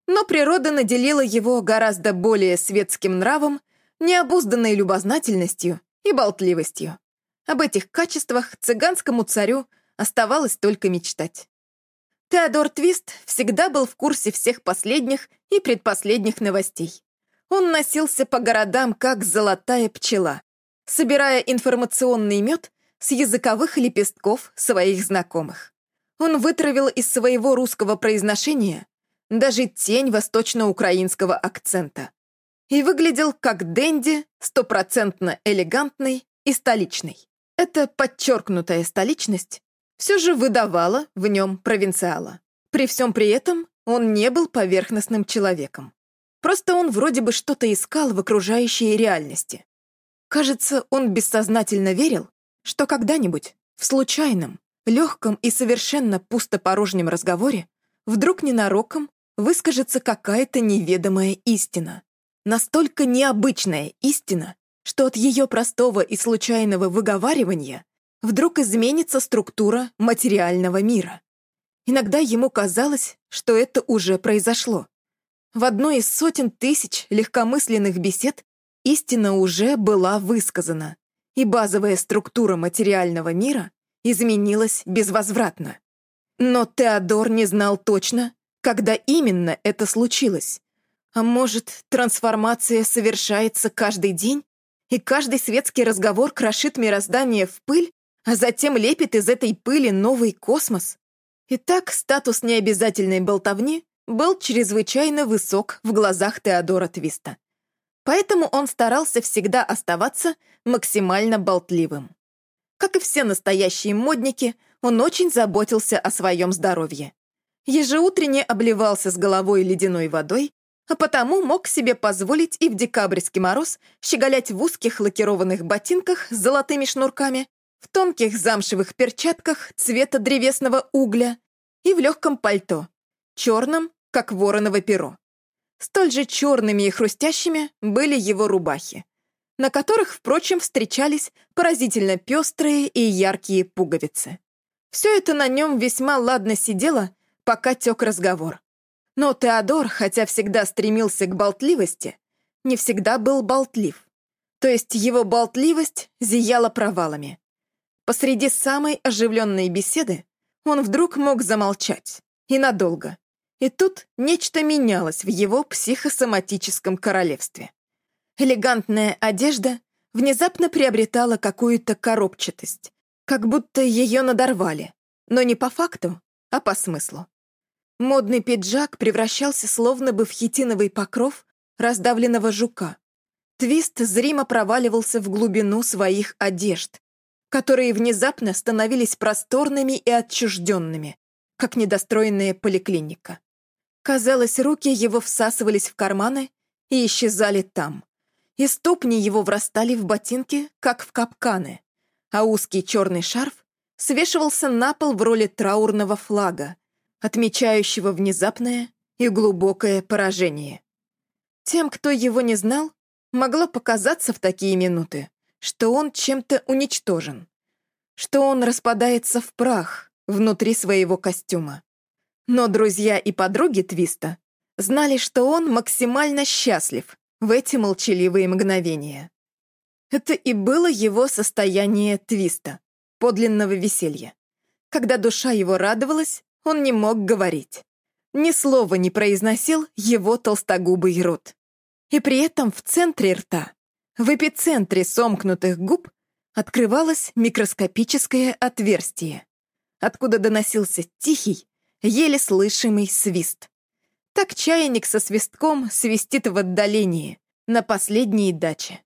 Speaker 2: Но природа наделила его гораздо более светским нравом, необузданной любознательностью и болтливостью. Об этих качествах цыганскому царю оставалось только мечтать. Теодор Твист всегда был в курсе всех последних и предпоследних новостей. Он носился по городам, как золотая пчела, собирая информационный мед с языковых лепестков своих знакомых. Он вытравил из своего русского произношения даже тень восточно-украинского акцента и выглядел как денди, стопроцентно элегантный и столичный. Эта подчеркнутая столичность все же выдавала в нем провинциала. При всем при этом он не был поверхностным человеком. Просто он вроде бы что-то искал в окружающей реальности. Кажется, он бессознательно верил, что когда-нибудь в случайном, легком и совершенно пустопорожнем разговоре вдруг ненароком выскажется какая-то неведомая истина. Настолько необычная истина, что от ее простого и случайного выговаривания вдруг изменится структура материального мира. Иногда ему казалось, что это уже произошло. В одной из сотен тысяч легкомысленных бесед истина уже была высказана, и базовая структура материального мира изменилась безвозвратно. Но Теодор не знал точно, когда именно это случилось. А может, трансформация совершается каждый день, и каждый светский разговор крошит мироздание в пыль, а затем лепит из этой пыли новый космос? Итак, статус необязательной болтовни был чрезвычайно высок в глазах Теодора Твиста. Поэтому он старался всегда оставаться максимально болтливым. Как и все настоящие модники, он очень заботился о своем здоровье. Ежеутренне обливался с головой ледяной водой, а потому мог себе позволить и в декабрьский мороз щеголять в узких лакированных ботинках с золотыми шнурками, в тонких замшевых перчатках цвета древесного угля и в легком пальто, черном, как вороново перо. Столь же черными и хрустящими были его рубахи, на которых, впрочем, встречались поразительно пестрые и яркие пуговицы. Все это на нем весьма ладно сидело, пока тек разговор. Но Теодор, хотя всегда стремился к болтливости, не всегда был болтлив. То есть его болтливость зияла провалами. Посреди самой оживленной беседы он вдруг мог замолчать. И надолго. И тут нечто менялось в его психосоматическом королевстве. Элегантная одежда внезапно приобретала какую-то коробчатость, как будто ее надорвали, но не по факту, а по смыслу. Модный пиджак превращался словно бы в хитиновый покров раздавленного жука. Твист зримо проваливался в глубину своих одежд, которые внезапно становились просторными и отчужденными, как недостроенная поликлиника. Казалось, руки его всасывались в карманы и исчезали там. И ступни его врастали в ботинки, как в капканы, а узкий черный шарф свешивался на пол в роли траурного флага, отмечающего внезапное и глубокое поражение. Тем, кто его не знал, могло показаться в такие минуты, что он чем-то уничтожен, что он распадается в прах внутри своего костюма. Но друзья и подруги Твиста знали, что он максимально счастлив в эти молчаливые мгновения. Это и было его состояние Твиста, подлинного веселья. Когда душа его радовалась, он не мог говорить. Ни слова не произносил его толстогубый рот. И при этом в центре рта в эпицентре сомкнутых губ открывалось микроскопическое отверстие, откуда доносился тихий, еле слышимый свист. Так чайник со свистком свистит в отдалении, на последней даче.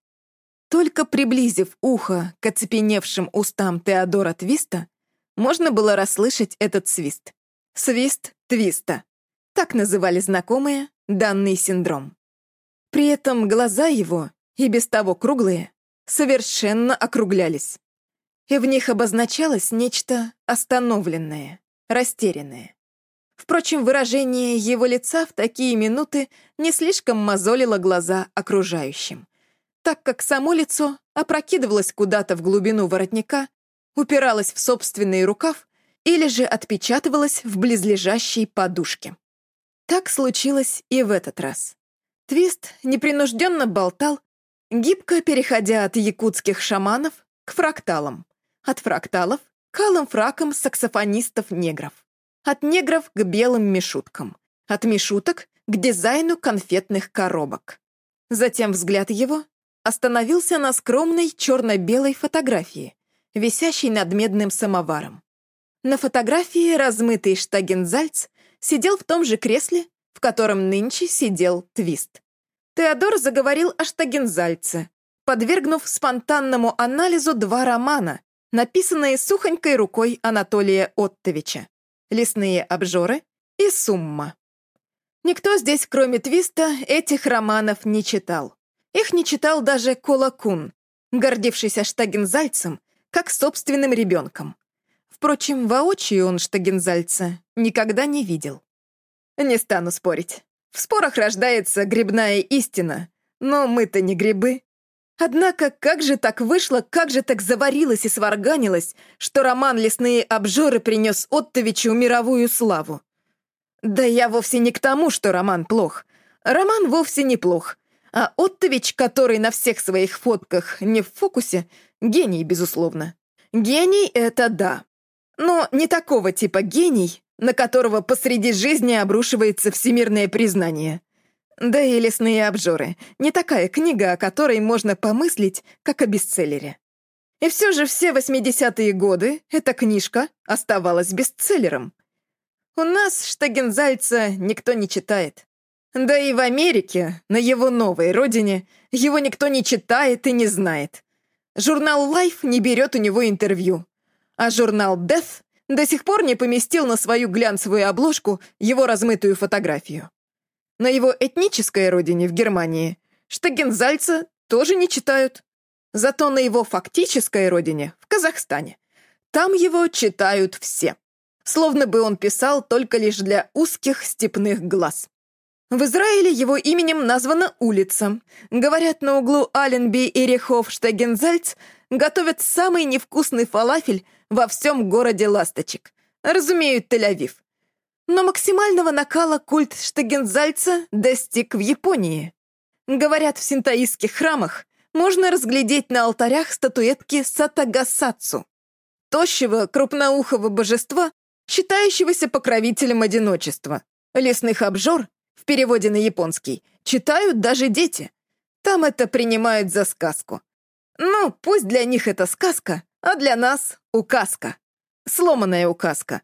Speaker 2: Только приблизив ухо к оцепеневшим устам Теодора Твиста, можно было расслышать этот свист. Свист Твиста. Так называли знакомые данный синдром. При этом глаза его, и без того круглые, совершенно округлялись. И в них обозначалось нечто остановленное, растерянное. Впрочем, выражение его лица в такие минуты не слишком мозолило глаза окружающим, так как само лицо опрокидывалось куда-то в глубину воротника, упиралось в собственный рукав или же отпечатывалось в близлежащей подушке. Так случилось и в этот раз. Твист непринужденно болтал, гибко переходя от якутских шаманов к фракталам, от фракталов к алым фракам саксофонистов-негров, от негров к белым мишуткам, от мишуток к дизайну конфетных коробок. Затем взгляд его остановился на скромной черно-белой фотографии, висящей над медным самоваром. На фотографии размытый штагензальц сидел в том же кресле, в котором нынче сидел Твист. Теодор заговорил о штагензальце, подвергнув спонтанному анализу два романа, написанные сухонькой рукой Анатолия Оттовича «Лесные обжоры» и «Сумма». Никто здесь, кроме Твиста, этих романов не читал. Их не читал даже Колакун, гордившийся Штагензальцем, как собственным ребенком. Впрочем, воочию он Штагензальца никогда не видел. Не стану спорить. В спорах рождается грибная истина, но мы-то не грибы. Однако, как же так вышло, как же так заварилось и сварганилось, что роман «Лесные обжоры» принес Оттовичу мировую славу? Да я вовсе не к тому, что роман плох. Роман вовсе не плох. А Оттович, который на всех своих фотках не в фокусе, гений, безусловно. Гений — это да. Но не такого типа гений, на которого посреди жизни обрушивается всемирное признание. Да и «Лесные обжоры» — не такая книга, о которой можно помыслить, как о бестселлере. И все же все 80-е годы эта книжка оставалась бестселлером. У нас Штагензальца никто не читает. Да и в Америке, на его новой родине, его никто не читает и не знает. Журнал Life не берет у него интервью, а журнал Death до сих пор не поместил на свою глянцевую обложку его размытую фотографию. На его этнической родине в Германии Штагензальца тоже не читают. Зато на его фактической родине, в Казахстане, там его читают все. Словно бы он писал только лишь для узких степных глаз. В Израиле его именем названа улица. Говорят, на углу Аленби и Рехов-Штегензальц готовят самый невкусный фалафель во всем городе ласточек. Разумеют, Тель-Авив. Но максимального накала культ Штегензальца достиг в Японии. Говорят, в синтаистских храмах можно разглядеть на алтарях статуэтки Сатагасацу, тощего, крупноухого божества, считающегося покровителем одиночества, лесных обжор в переводе на японский, читают даже дети. Там это принимают за сказку. Ну, пусть для них это сказка, а для нас — указка. Сломанная указка.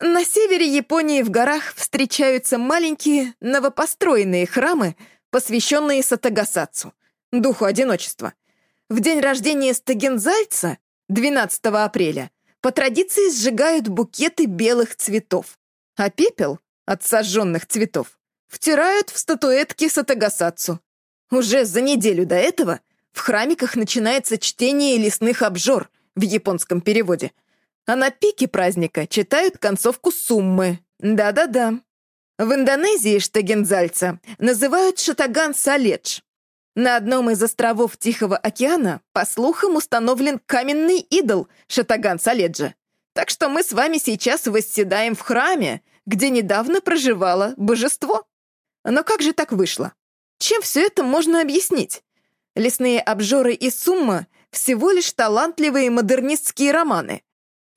Speaker 2: На севере Японии в горах встречаются маленькие новопостроенные храмы, посвященные Сатагасацу, духу одиночества. В день рождения Стагензальца, 12 апреля, по традиции сжигают букеты белых цветов, а пепел от сожженных цветов втирают в статуэтки Сатагасацу. Уже за неделю до этого в храмиках начинается чтение лесных обжор в японском переводе, а на пике праздника читают концовку суммы. Да-да-да. В Индонезии Штагензальца называют Шатаган Саледж. На одном из островов Тихого океана, по слухам, установлен каменный идол Шатаган Саледжа. Так что мы с вами сейчас восседаем в храме, где недавно проживало божество. Но как же так вышло? Чем все это можно объяснить? Лесные обжоры и сумма — всего лишь талантливые модернистские романы.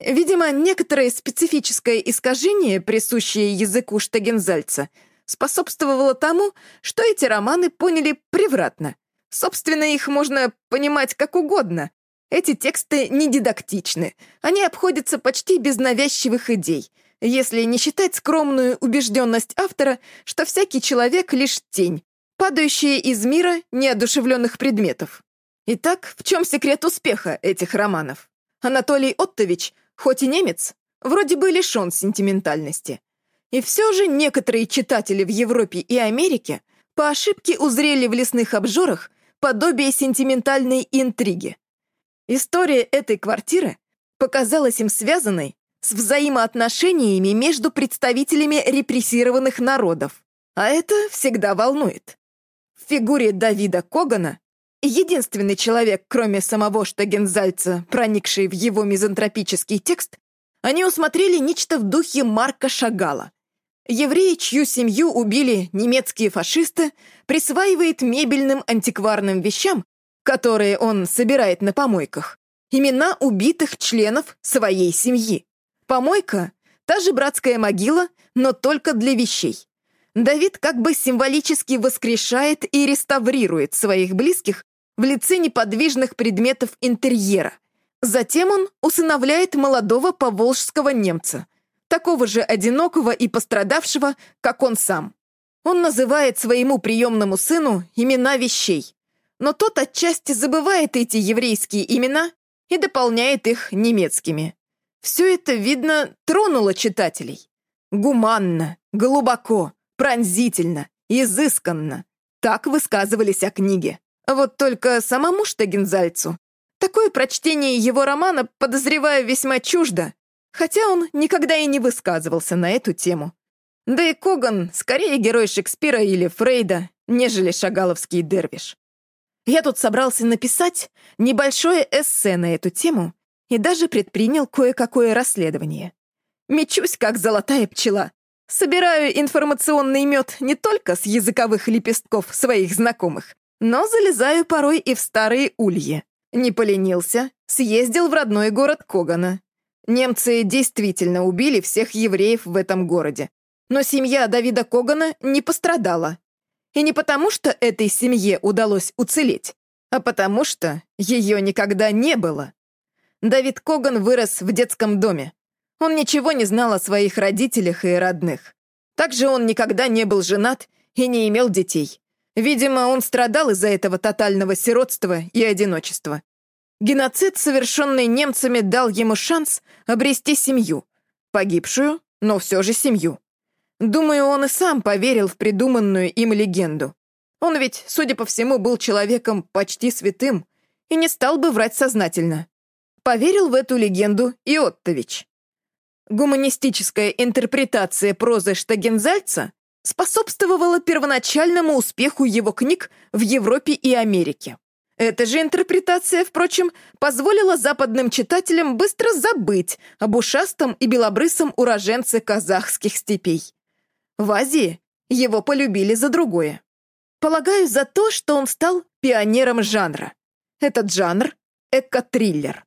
Speaker 2: Видимо, некоторое специфическое искажение, присущее языку Штагензальца, способствовало тому, что эти романы поняли превратно, Собственно, их можно понимать как угодно. Эти тексты не дидактичны. Они обходятся почти без навязчивых идей, если не считать скромную убежденность автора, что всякий человек — лишь тень, падающая из мира неодушевленных предметов. Итак, в чем секрет успеха этих романов? Анатолий Оттович, хоть и немец, вроде бы лишен сентиментальности. И все же некоторые читатели в Европе и Америке по ошибке узрели в лесных обжорах подобие сентиментальной интриги. История этой квартиры показалась им связанной с взаимоотношениями между представителями репрессированных народов. А это всегда волнует. В фигуре Давида Когана единственный человек, кроме самого Штагензальца, проникший в его мизантропический текст, они усмотрели нечто в духе Марка Шагала. Еврей, чью семью убили немецкие фашисты, присваивает мебельным антикварным вещам, которые он собирает на помойках, имена убитых членов своей семьи. Помойка — та же братская могила, но только для вещей. Давид как бы символически воскрешает и реставрирует своих близких в лице неподвижных предметов интерьера. Затем он усыновляет молодого поволжского немца, такого же одинокого и пострадавшего, как он сам. Он называет своему приемному сыну имена вещей, но тот отчасти забывает эти еврейские имена и дополняет их немецкими. Все это, видно, тронуло читателей. Гуманно, глубоко, пронзительно, изысканно. Так высказывались о книге. Вот только самому Штегензальцу такое прочтение его романа, подозреваю, весьма чуждо, хотя он никогда и не высказывался на эту тему. Да и Коган скорее герой Шекспира или Фрейда, нежели шагаловский дервиш. Я тут собрался написать небольшое эссе на эту тему и даже предпринял кое-какое расследование. Мечусь, как золотая пчела. Собираю информационный мед не только с языковых лепестков своих знакомых, но залезаю порой и в старые ульи. Не поленился, съездил в родной город Когана. Немцы действительно убили всех евреев в этом городе. Но семья Давида Когана не пострадала. И не потому, что этой семье удалось уцелеть, а потому что ее никогда не было. Давид Коган вырос в детском доме. Он ничего не знал о своих родителях и родных. Также он никогда не был женат и не имел детей. Видимо, он страдал из-за этого тотального сиротства и одиночества. Геноцид, совершенный немцами, дал ему шанс обрести семью. Погибшую, но все же семью. Думаю, он и сам поверил в придуманную им легенду. Он ведь, судя по всему, был человеком почти святым и не стал бы врать сознательно. Поверил в эту легенду и Оттович. Гуманистическая интерпретация прозы Штагензальца способствовала первоначальному успеху его книг в Европе и Америке. Эта же интерпретация, впрочем, позволила западным читателям быстро забыть об ушастом и белобрысом уроженце казахских степей. В Азии его полюбили за другое. Полагаю, за то, что он стал пионером жанра. Этот жанр — эко-триллер.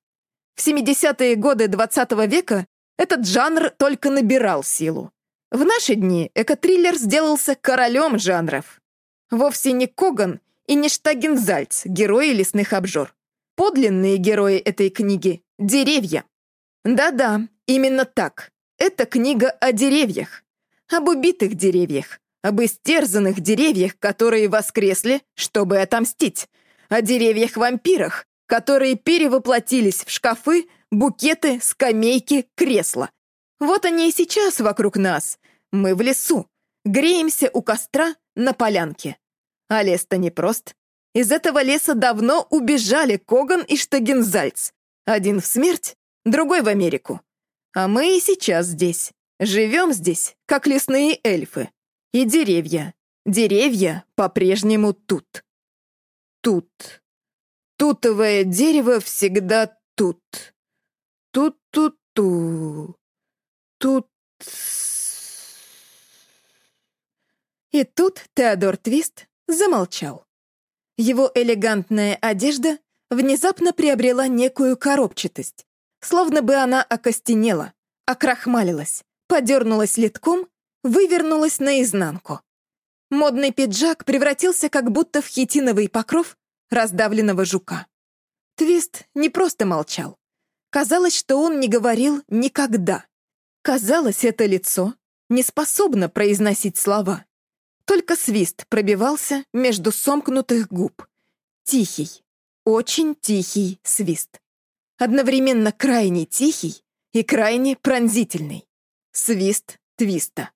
Speaker 2: В 70-е годы XX -го века этот жанр только набирал силу. В наши дни экотриллер сделался королем жанров. Вовсе не Коган и не Штагензальц, герои лесных обжор. Подлинные герои этой книги — деревья. Да-да, именно так. Это книга о деревьях. Об убитых деревьях. Об истерзанных деревьях, которые воскресли, чтобы отомстить. О деревьях-вампирах, которые перевоплотились в шкафы, букеты, скамейки, кресла. Вот они и сейчас вокруг нас. Мы в лесу. Греемся у костра на полянке. А лес-то непрост. Из этого леса давно убежали Коган и Штагензальц. Один в смерть, другой в Америку. А мы и сейчас здесь. Живем здесь, как лесные эльфы. И деревья. Деревья по-прежнему тут. Тут. Тутовое дерево всегда тут. Тут-тут-ту. Тут... И тут Теодор Твист замолчал. Его элегантная одежда внезапно приобрела некую коробчатость, словно бы она окостенела, окрахмалилась, подернулась литком, вывернулась наизнанку. Модный пиджак превратился как будто в хитиновый покров, раздавленного жука. Твист не просто молчал. Казалось, что он не говорил никогда. Казалось, это лицо не способно произносить слова. Только свист пробивался между сомкнутых губ. Тихий, очень тихий свист. Одновременно крайне тихий и крайне пронзительный. Свист твиста.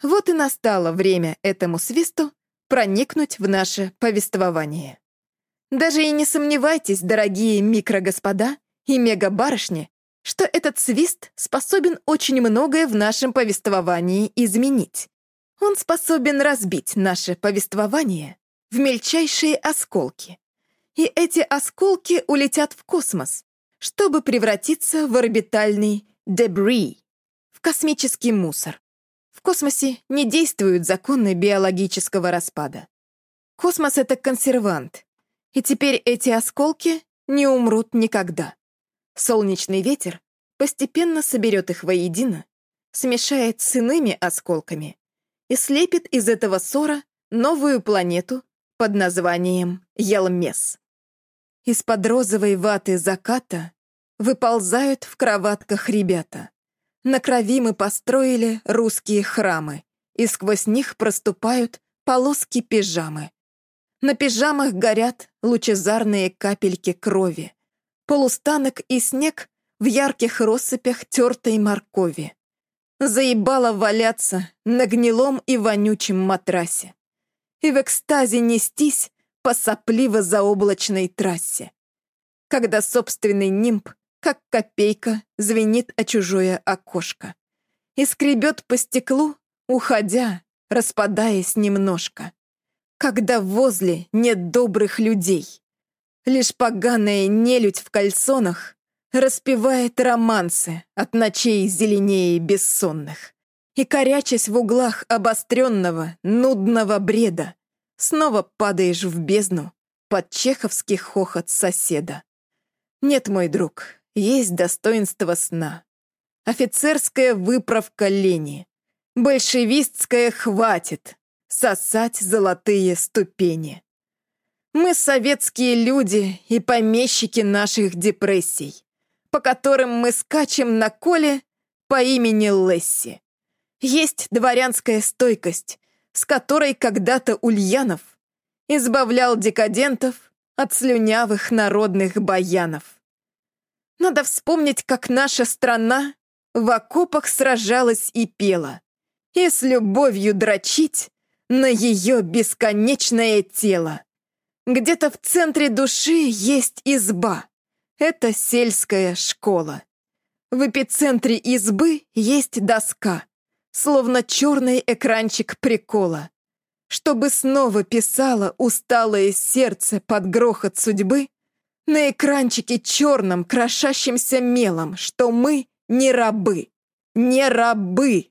Speaker 2: Вот и настало время этому свисту проникнуть в наше повествование. Даже и не сомневайтесь, дорогие микрогоспода и мегабарышни, что этот свист способен очень многое в нашем повествовании изменить. Он способен разбить наше повествование в мельчайшие осколки. И эти осколки улетят в космос, чтобы превратиться в орбитальный debris, в космический мусор. В космосе не действуют законы биологического распада. Космос — это консервант, и теперь эти осколки не умрут никогда. Солнечный ветер постепенно соберет их воедино, смешает с иными осколками и слепит из этого ссора новую планету под названием Елмес. Из-под розовой ваты заката выползают в кроватках ребята. На крови мы построили русские храмы, и сквозь них проступают полоски пижамы. На пижамах горят лучезарные капельки крови. Полустанок и снег в ярких россыпях тертой моркови. Заебало валяться на гнилом и вонючем матрасе. И в экстазе нестись по сопливо-заоблачной трассе. Когда собственный нимб, как копейка, звенит о чужое окошко. И скребет по стеклу, уходя, распадаясь немножко когда возле нет добрых людей. Лишь поганая нелюдь в кальсонах распевает романсы от ночей зеленее бессонных. И, корячась в углах обостренного, нудного бреда, снова падаешь в бездну под чеховский хохот соседа. Нет, мой друг, есть достоинство сна. Офицерская выправка лени. Большевистская хватит сосать золотые ступени. Мы советские люди и помещики наших депрессий, по которым мы скачем на коле по имени Лесси. Есть дворянская стойкость, с которой когда-то Ульянов избавлял декадентов от слюнявых народных баянов. Надо вспомнить, как наша страна в окопах сражалась и пела, и с любовью дрочить на ее бесконечное тело. Где-то в центре души есть изба. Это сельская школа. В эпицентре избы есть доска, словно черный экранчик прикола. Чтобы снова писало усталое сердце под грохот судьбы, на экранчике черном, крошащимся мелом, что мы не рабы, не рабы.